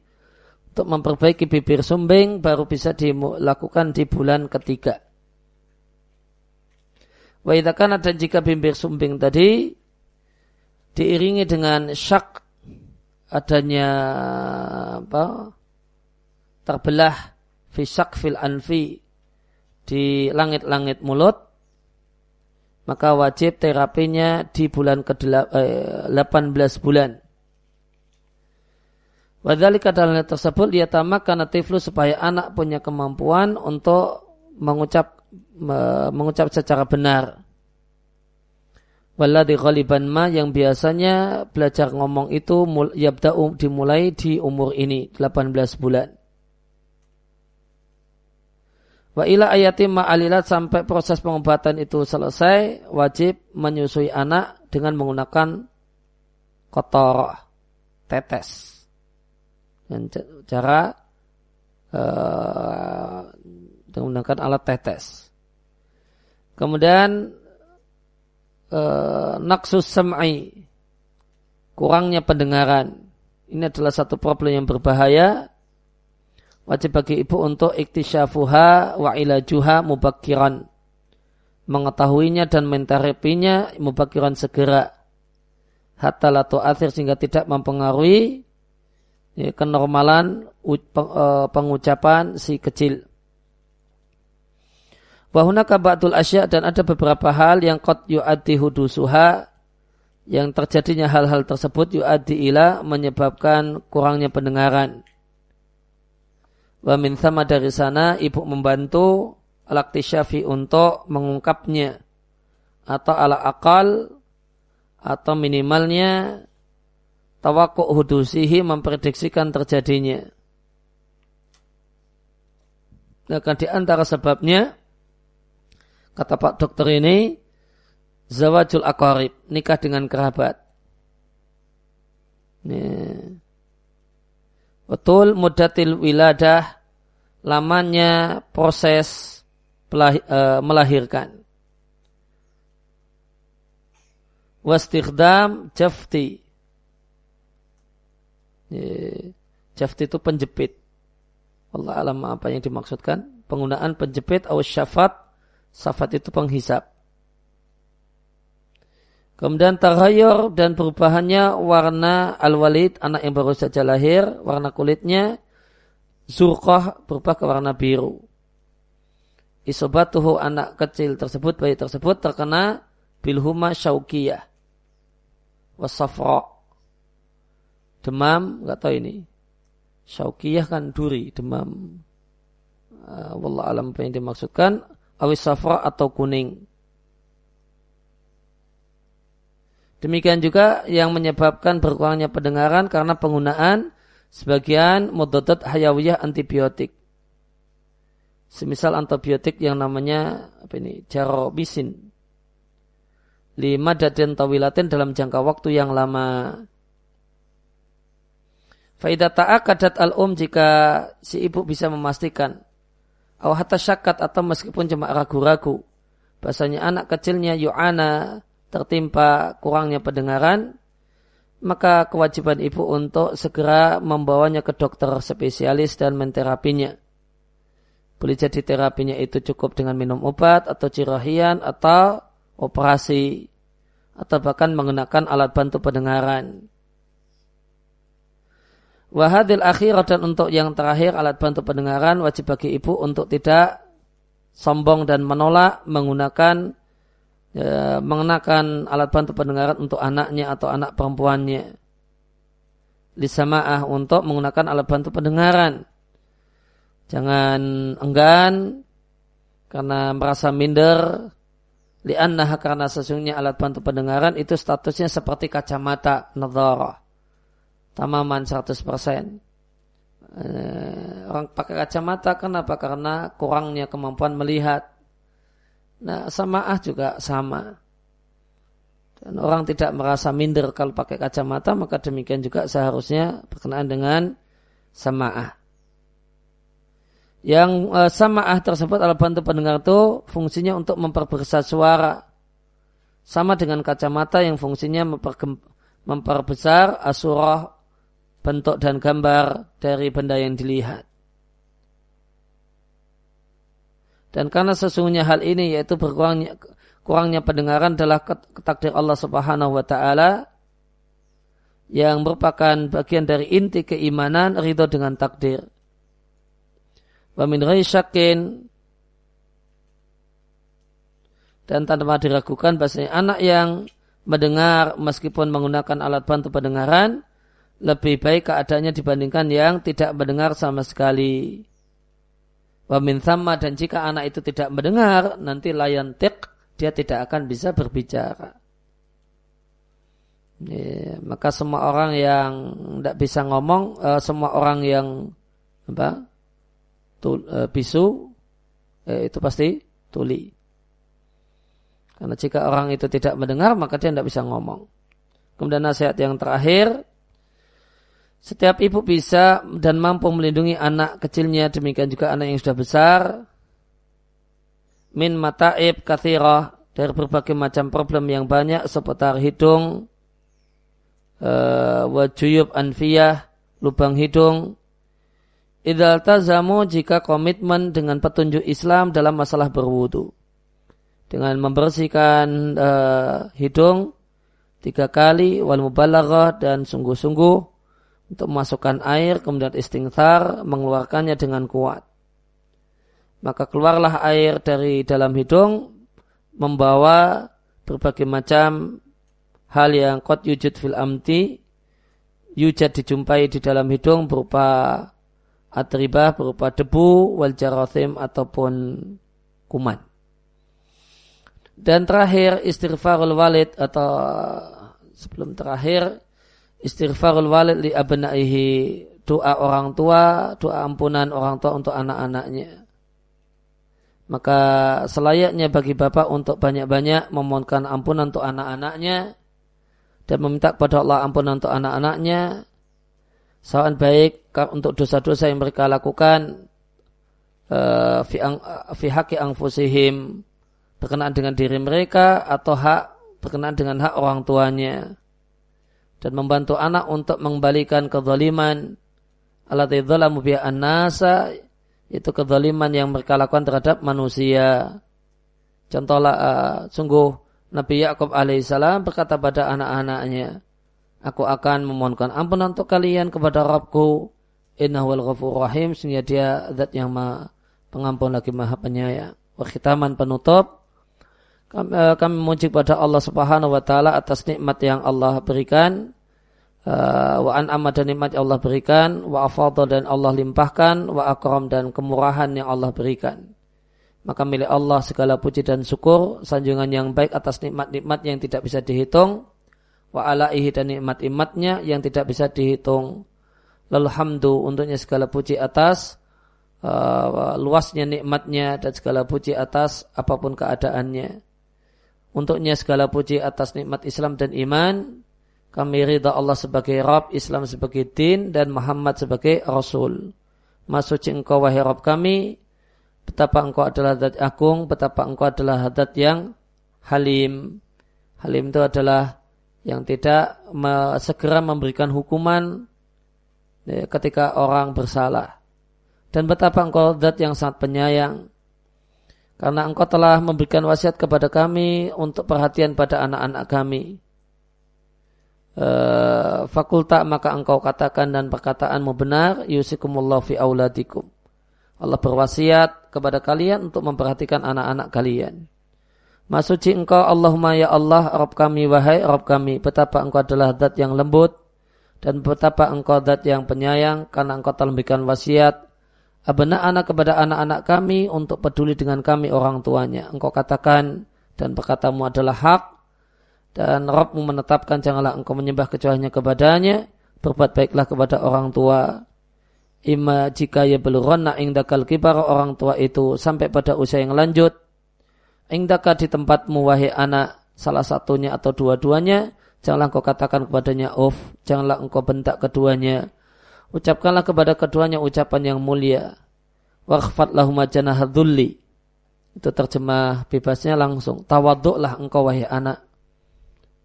untuk memperbaiki bibir sumbing baru bisa dilakukan di bulan ketiga. Waidakan dan jika bibir sumbing tadi diiringi dengan syak adanya apa terbelah fisak fil anfi di langit-langit mulut, maka wajib terapinya di bulan ke-18 eh, bulan. Wadhalika dalam tersebut dia tamak karena tiflu supaya anak punya kemampuan untuk mengucap mengucap secara benar. Walladhi ghaliban ma yang biasanya belajar ngomong itu yabda'u dimulai di umur ini 18 bulan. Wa ila ayatim ma'alilat sampai proses pengobatan itu selesai, wajib menyusui anak dengan menggunakan kotor tetes. Dan cara uh, menggunakan alat tetes. Kemudian uh, naksus sam'i kurangnya pendengaran. Ini adalah satu problem yang berbahaya wajib bagi ibu untuk iktisyafuha wa ilajuha mubakiran mengetahuinya dan menterapinya mubakiran segera hatta la akhir sehingga tidak mempengaruhi ya, kenormalan e, pengucapan si kecil. Wahuna kabatul asya dan ada beberapa hal yang kot yu'addi hudusuha yang terjadinya hal-hal tersebut yu'addi ila menyebabkan kurangnya pendengaran. Wa min sama dari sana ibu membantu al-aktisyafi untuk tawakuk hudusihi memprediksikan terjadinya. Maka di antara sebabnya, kata Pak Dokter ini, zawajul akorib, nikah dengan kerabat. Betul mudatil wiladah, lamanya proses eh, melahirkan. Wastighdam jafti. Jafti itu penjepit. Allah alam apa yang dimaksudkan. Penggunaan penjepit atau syafat. Safat itu penghisap. Kemudian taghayur dan perubahannya warna al-walid, anak yang baru saja lahir, warna kulitnya zurqah berubah ke warna biru. Isobatuhu anak kecil tersebut, bayi tersebut terkena bilhuma syaukiyah. Wasafra. Demam, nggak tahu ini. Syaukiyah kan duri, demam. Uh, Wallah alam apa yang dimaksudkan. Awis atau kuning. Demikian juga yang menyebabkan berkurangnya pendengaran karena penggunaan sebagian mudadat hayawiyah antibiotik. Semisal antibiotik yang namanya apa ini? Jarobisin. Lima daden tawilatin dalam jangka waktu yang lama. Faidah ta'akadat al-um jika si ibu bisa memastikan. Atau hatta syakat atau meskipun cuma ragu-ragu. Bahasanya anak kecilnya yu'ana tertimpa kurangnya pendengaran. Maka kewajiban ibu untuk segera membawanya ke dokter spesialis dan menterapinya. Boleh jadi terapinya itu cukup dengan minum obat atau cirahian atau operasi atau bahkan menggunakan alat bantu pendengaran. Wahadil akhir dan untuk yang terakhir alat bantu pendengaran wajib bagi ibu untuk tidak sombong dan menolak menggunakan ya, mengenakan alat bantu pendengaran untuk anaknya atau anak perempuannya. Lisamaah untuk menggunakan alat bantu pendengaran. Jangan enggan karena merasa minder li'annaha karena sesungguhnya alat bantu pendengaran itu statusnya seperti kacamata nadhara tamaman 100%. Eh, orang pakai kacamata kenapa? Karena kurangnya kemampuan melihat. Nah, samaah juga sama. Dan orang tidak merasa minder kalau pakai kacamata, maka demikian juga seharusnya berkenaan dengan samaah. Yang uh, samaah tersebut alat bantu pendengar itu fungsinya untuk memperbesar suara. Sama dengan kacamata yang fungsinya memperbesar asurah bentuk dan gambar dari benda yang dilihat. Dan karena sesungguhnya hal ini yaitu berkurangnya kurangnya pendengaran adalah ketakdir Allah Subhanahu wa taala yang merupakan bagian dari inti keimanan ridho dengan takdir. Wa min syakin dan tanpa diragukan bahasanya anak yang mendengar meskipun menggunakan alat bantu pendengaran lebih baik keadaannya dibandingkan yang tidak mendengar sama sekali. Wamin sama dan jika anak itu tidak mendengar, nanti layan tik, dia tidak akan bisa berbicara. Ya, maka semua orang yang tidak bisa ngomong, uh, semua orang yang apa, tul, uh, bisu, eh, itu pasti tuli. Karena jika orang itu tidak mendengar, maka dia tidak bisa ngomong. Kemudian nasihat yang terakhir, setiap ibu bisa dan mampu melindungi anak kecilnya, demikian juga anak yang sudah besar. Min mata'ib kathirah, dari berbagai macam problem yang banyak seputar hidung, uh, wajuyub anfiyah, lubang hidung. Idal tazamu jika komitmen dengan petunjuk Islam dalam masalah berwudu. Dengan membersihkan uh, hidung tiga kali, wal mubalaghah dan sungguh-sungguh untuk memasukkan air kemudian istighfar mengeluarkannya dengan kuat. Maka keluarlah air dari dalam hidung membawa berbagai macam hal yang kot yujud fil amti yujad dijumpai di dalam hidung berupa atribah berupa debu wal jarathim ataupun kuman. Dan terakhir istighfarul walid atau sebelum terakhir istighfarul walid li abnaihi doa orang tua, doa ampunan orang tua untuk anak-anaknya. Maka selayaknya bagi bapak untuk banyak-banyak memohonkan ampunan untuk anak-anaknya dan meminta kepada Allah ampunan untuk anak-anaknya. Sawan baik untuk dosa-dosa yang mereka lakukan ang, fi haki angfusihim berkenaan dengan diri mereka atau hak berkenaan dengan hak orang tuanya dan membantu anak untuk mengembalikan kezaliman alati dzalamu biha an-nasa itu kezaliman yang mereka lakukan terhadap manusia. Contohlah uh, sungguh Nabi Yakub alaihissalam berkata pada anak-anaknya, Aku akan memohonkan ampunan untuk kalian kepada Rabbku. Innahu ghafur rahim. Sehingga dia zat yang maha pengampun lagi maha penyayang. Wakhitaman penutup. Kami, uh, kami memuji pada Allah subhanahu wa ta'ala atas nikmat yang Allah berikan uh, wa an dan nikmat yang Allah berikan, wa afadha dan Allah limpahkan, wa akram dan kemurahan yang Allah berikan. Maka milik Allah segala puji dan syukur, sanjungan yang baik atas nikmat-nikmat yang tidak bisa dihitung, wa alaihi dan nikmat-nikmatnya yang tidak bisa dihitung. Lalu hamdu untuknya segala puji atas uh, luasnya nikmatnya dan segala puji atas apa pun keadaannya. Untuknya segala puji atas nikmat Islam dan iman, kami ridha Allah sebagai Rabb, Islam sebagai din, dan Muhammad sebagai Rasul. Masuci engkau wahai Rabb kami, betapa engkau adalah hadat agung, betapa engkau adalah hadat yang halim. Halim itu adalah yang tidak segera memberikan hukuman ya, ketika orang bersalah. Dan betapa engkau zat yang sangat penyayang. Karena engkau telah memberikan wasiat kepada kami untuk perhatian pada anak-anak kami uh, fakulta maka engkau katakan dan perkataanmu benar yusikumullah fi auladikum. Allah berwasiat kepada kalian untuk memperhatikan anak-anak kalian. Masuci engkau Allahumma ya Allah Rabb kami wahai Rabb kami betapa engkau adalah zat yang lembut dan betapa engkau zat yang penyayang karena engkau telah memberikan wasiat abna anak kepada anak-anak kami untuk peduli dengan kami orang tuanya. Engkau katakan dan perkatamu adalah hak dan Rabbmu menetapkan janganlah engkau menyembah kecuali kepadanya. Berbuat baiklah kepada orang tua. Ima jika ia beluronna ingdakal kibar orang tua itu sampai pada usia yang lanjut. Ingdaka di tempatmu wahai anak salah satunya atau dua-duanya. Janganlah engkau katakan kepadanya of janganlah engkau bentak keduanya ucapkanlah kepada keduanya ucapan yang mulia. Wakhfat lahuma janahadulli itu terjemah bebasnya langsung. Tawaduklah engkau wahai anak.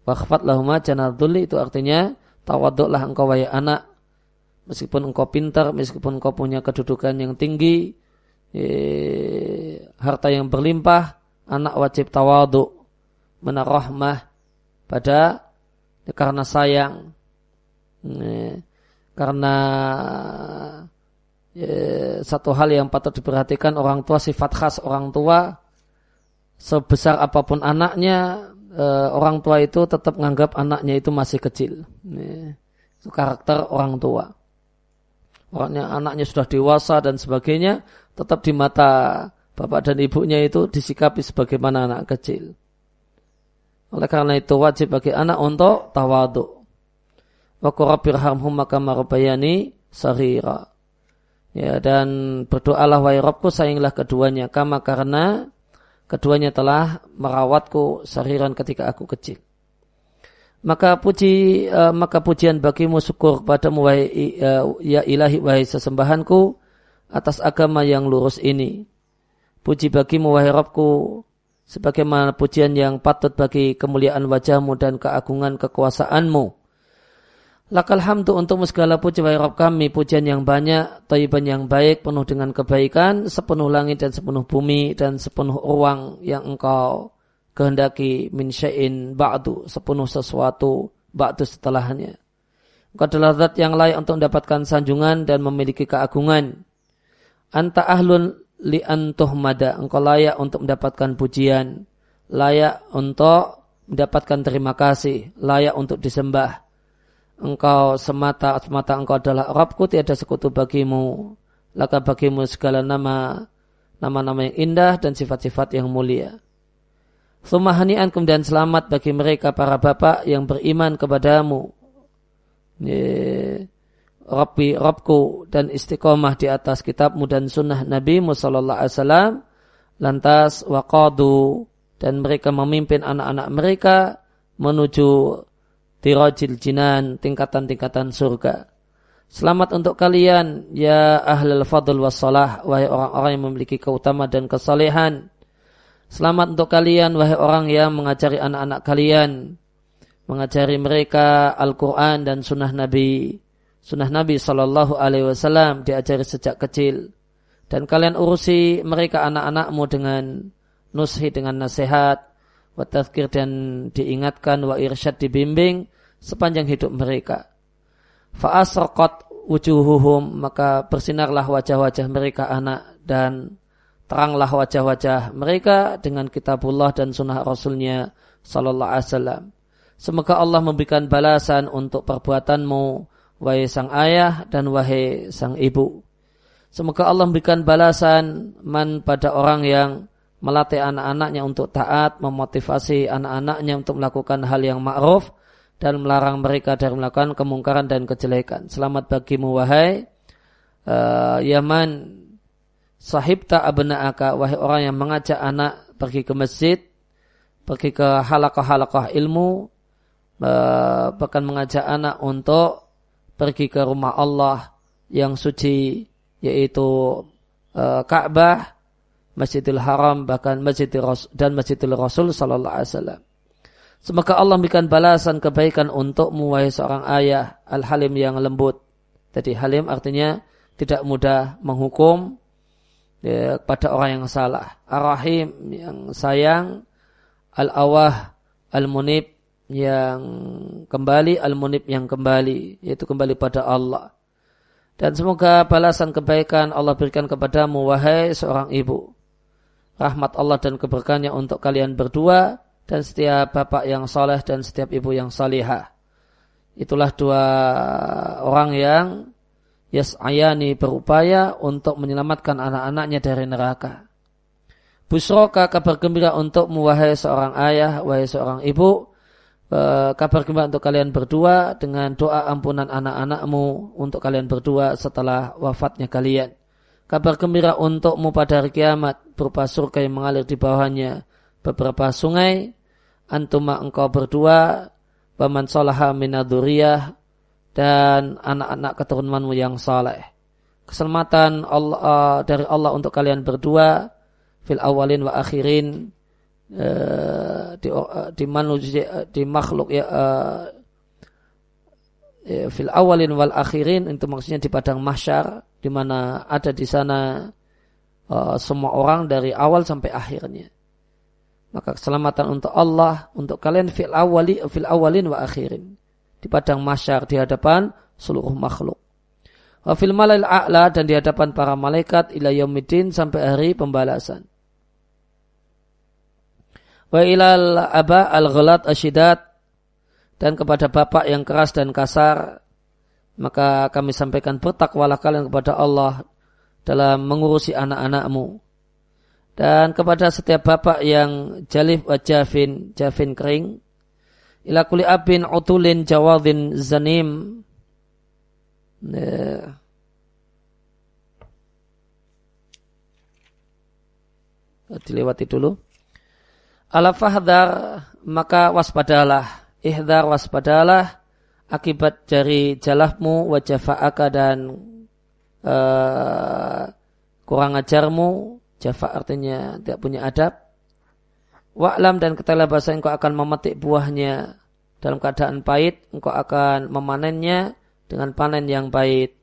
Wakhfat lahuma janadulli itu artinya tawaduklah engkau wahai anak. Meskipun engkau pintar, meskipun engkau punya kedudukan yang tinggi, eh, harta yang berlimpah, anak wajib tawaduk, menarahmah pada karena sayang, eh, karena eh, satu hal yang patut diperhatikan orang tua sifat khas orang tua sebesar apa pun anaknya e, orang tua itu tetap menganggap anaknya itu masih kecil. Ini, itu karakter orang tua. Orangnya anaknya sudah dewasa dan sebagainya, tetap di mata bapak dan ibunya itu disikapi sebagaimana anak kecil. Oleh karena itu wajib bagi anak untuk tawadu. Wa qurabbirhamhum maka marabayani sarira. Ya, dan berdoalah wahai Rabbku sayanglah keduanya kama karena keduanya telah merawatku sariran ketika aku kecil. Maka puji uh, maka pujian bagimu syukur padamu wahai uh, ya ilahi wahai sesembahanku atas agama yang lurus ini. Puji bagimu wahai Rabbku sebagaimana pujian yang patut bagi kemuliaan wajahmu dan keagungan kekuasaanmu Lakal hamdu untuk segala puji wahai Rabb kami, pujian yang banyak, taiban yang baik, penuh dengan kebaikan, sepenuh langit dan sepenuh bumi dan sepenuh ruang yang engkau kehendaki. Min syai'in ba'du, sepenuh sesuatu ba'du setelahnya. Engkau adalah zat yang layak untuk mendapatkan sanjungan dan memiliki keagungan. Anta ahlun li antuh mada, engkau layak untuk mendapatkan pujian, layak untuk mendapatkan terima kasih, layak untuk disembah engkau semata semata engkau adalah Rabbku tiada sekutu bagimu. Laka bagimu segala nama nama-nama yang indah dan sifat-sifat yang mulia. Sumahanian kemudian selamat bagi mereka para bapak yang beriman kepadamu. Rabbi Rabku dan istiqomah di atas kitabmu dan sunnah Nabi Sallallahu Alaihi lantas waqadu dan mereka memimpin anak-anak mereka menuju tirajil jinan tingkatan-tingkatan surga. Selamat untuk kalian ya ahlul fadl wassalah wahai orang-orang yang memiliki keutamaan dan kesalehan. Selamat untuk kalian wahai orang yang mengajari anak-anak kalian mengajari mereka Al-Quran dan Sunnah Nabi sunnah Nabi Shallallahu Alaihi Wasallam diajari sejak kecil dan kalian urusi mereka anak-anakmu dengan nushi dengan nasihat wa dan diingatkan wa irsyad dibimbing sepanjang hidup mereka fa'asraqat wujuhuhum maka bersinarlah wajah-wajah mereka anak dan teranglah wajah-wajah mereka dengan kitabullah dan sunnah rasulnya sallallahu alaihi wasallam semoga Allah memberikan balasan untuk perbuatanmu wahai sang ayah dan wahai sang ibu. Semoga Allah memberikan balasan man pada orang yang melatih anak-anaknya untuk taat, memotivasi anak-anaknya untuk melakukan hal yang ma'ruf dan melarang mereka dari melakukan kemungkaran dan kejelekan. Selamat bagimu wahai uh, Yaman sahibta abna'aka wahai orang yang mengajak anak pergi ke masjid, pergi ke halakah-halakah ilmu, uh, bahkan mengajak anak untuk pergi ke rumah Allah yang suci yaitu uh, Ka'bah, Masjidil Haram bahkan Masjidil Rasul, dan Masjidil Rasul sallallahu alaihi wasallam. Semoga Allah memberikan balasan kebaikan untuk wahai seorang ayah al-halim yang lembut. Jadi halim artinya tidak mudah menghukum ya, pada orang yang salah. Ar-Rahim yang sayang, Al-Awah, Al-Munib yang kembali, al-munib yang kembali, yaitu kembali pada Allah. Dan semoga balasan kebaikan Allah berikan kepadamu, wahai seorang ibu. Rahmat Allah dan keberkahannya untuk kalian berdua, dan setiap bapak yang soleh dan setiap ibu yang salihah. Itulah dua orang yang yas'ayani berupaya untuk menyelamatkan anak-anaknya dari neraka. Busroka kabar gembira untuk wahai seorang ayah, wahai seorang ibu, Eh, kabar gembira untuk kalian berdua dengan doa ampunan anak-anakmu untuk kalian berdua setelah wafatnya kalian. Kabar gembira untukmu pada hari kiamat berupa surga yang mengalir di bawahnya beberapa sungai. Antuma engkau berdua, paman solaha minaduriyah, dan anak-anak keturunanmu yang saleh. Keselamatan Allah, uh, dari Allah untuk kalian berdua fil awalin wa akhirin Eh, di, uh, di manusia di makhluk ya, uh, ya fil awalin wal akhirin itu maksudnya di padang mahsyar di mana ada di sana uh, semua orang dari awal sampai akhirnya. Maka keselamatan untuk Allah untuk kalian fil awali fil awalin wa akhirin. Di padang mahsyar di hadapan seluruh makhluk. Wa fil malail a'la dan di hadapan para malaikat ila yaumidin sampai hari pembalasan. Wa ilal aba al ghalat asyidat dan kepada bapak yang keras dan kasar maka kami sampaikan bertakwalah kalian kepada Allah dalam mengurusi anak-anakmu dan kepada setiap bapak yang jalif wa jafin jafin kering ila kuli abin utulin jawadin zanim ya. dilewati dulu Ala fahdar maka waspadalah. Ihdar waspadalah akibat dari jalahmu wajah fa'aka dan uh, kurang ajarmu. Jafa artinya tidak punya adab. Wa'lam dan ketahuilah bahasa engkau akan memetik buahnya dalam keadaan pahit. Engkau akan memanennya dengan panen yang pahit.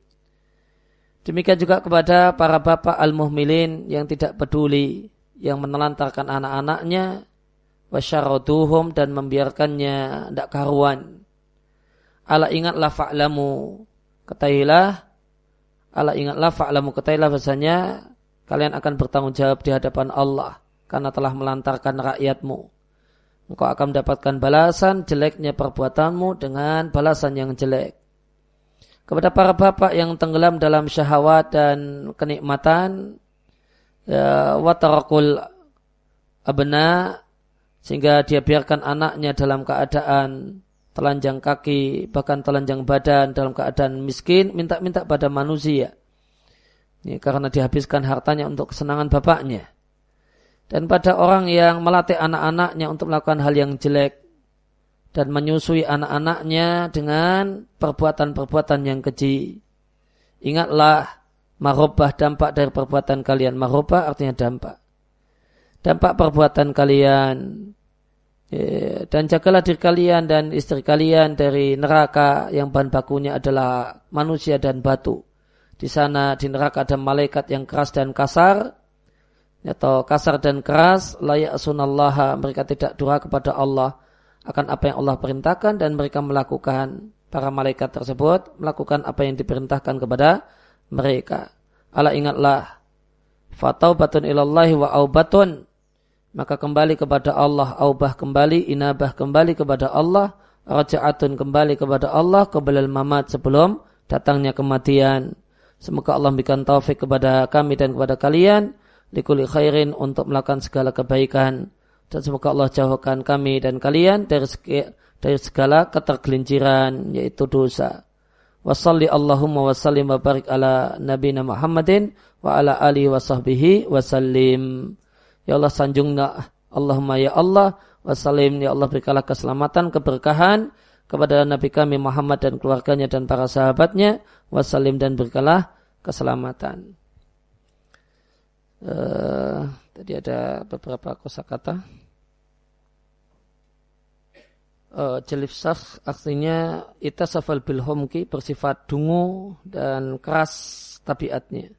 Demikian juga kepada para bapak al-muhmilin yang tidak peduli, yang menelantarkan anak-anaknya wasyaraduhum dan membiarkannya tidak karuan. Ala ingatlah fa'lamu ketahilah ala ingatlah fa'lamu ketahilah bahasanya kalian akan bertanggung jawab di hadapan Allah karena telah melantarkan rakyatmu. Engkau akan mendapatkan balasan jeleknya perbuatanmu dengan balasan yang jelek. Kepada para bapak yang tenggelam dalam syahwat dan kenikmatan, ya, watarakul abna sehingga dia biarkan anaknya dalam keadaan telanjang kaki, bahkan telanjang badan dalam keadaan miskin, minta-minta pada manusia. Ini karena dihabiskan hartanya untuk kesenangan bapaknya. Dan pada orang yang melatih anak-anaknya untuk melakukan hal yang jelek dan menyusui anak-anaknya dengan perbuatan-perbuatan yang keji. Ingatlah marobah dampak dari perbuatan kalian. Marobah artinya dampak. Dampak perbuatan kalian Ya, dan jagalah diri kalian dan istri kalian dari neraka yang bahan bakunya adalah manusia dan batu. Di sana di neraka ada malaikat yang keras dan kasar atau kasar dan keras layak sunallaha mereka tidak durha kepada Allah akan apa yang Allah perintahkan dan mereka melakukan para malaikat tersebut melakukan apa yang diperintahkan kepada mereka. Allah ingatlah fataubatun ilallahi wa aubatun maka kembali kepada Allah, aubah kembali, inabah kembali kepada Allah, raja'atun kembali kepada Allah, kebalal mamat sebelum datangnya kematian. Semoga Allah memberikan taufik kepada kami dan kepada kalian, likuli khairin untuk melakukan segala kebaikan. Dan semoga Allah jauhkan kami dan kalian dari, dari segala ketergelinciran, yaitu dosa. Wassalli Allahumma wassallim wa barik ala nabina Muhammadin wa ala alihi wa sahbihi wa sallim. Ya Allah sanjungna Allahumma ya Allah wasalim ya Allah berikanlah keselamatan keberkahan kepada Nabi kami Muhammad dan keluarganya dan para sahabatnya wasalim dan berikanlah keselamatan. Uh, tadi ada beberapa kosakata. Uh, Jelifsah artinya itasafal bil homki bersifat dungu dan keras tabiatnya.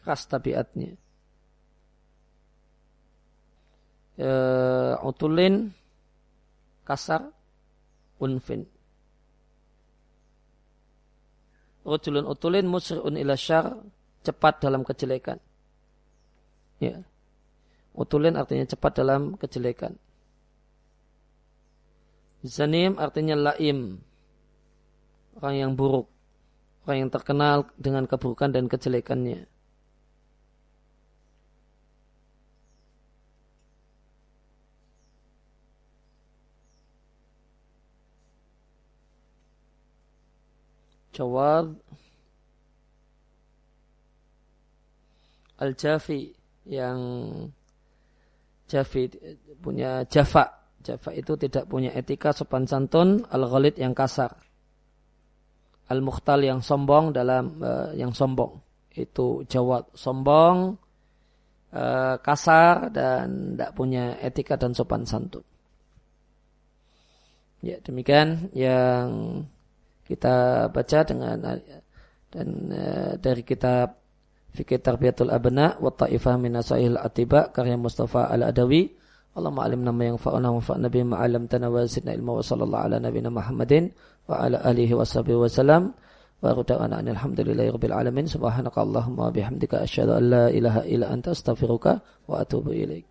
Keras tabiatnya uh, utulin kasar unfin Rajulun utulin musri'un ila syar cepat dalam kejelekan. Ya. Utulin artinya cepat dalam kejelekan. Zanim artinya laim. Orang yang buruk. Orang yang terkenal dengan keburukan dan kejelekannya. Jawad Al-Jafi yang Jafi punya Jafa. Jafa itu tidak punya etika sopan santun, Al-Ghalid yang kasar. Al-Mukhtal yang sombong dalam uh, yang sombong. Itu Jawad sombong, uh, kasar dan tidak punya etika dan sopan santun. Ya, demikian yang kita baca dengan dan uh, dari kitab Fikir Tarbiyatul Abna wa Ta'ifah min Asail Atiba karya Mustafa Al-Adawi. Allah ma'alim nama yang fa'una wa fa'na bi ma'alam tana wa sidna ilma wa sallallahu ala nabina Muhammadin wa ala alihi wa sahbihi wa salam. Wa rudawana alhamdulillahi rabbil alamin. Subhanaka Allahumma bihamdika asyhadu an la ilaha illa anta astaghfiruka wa atubu ilaik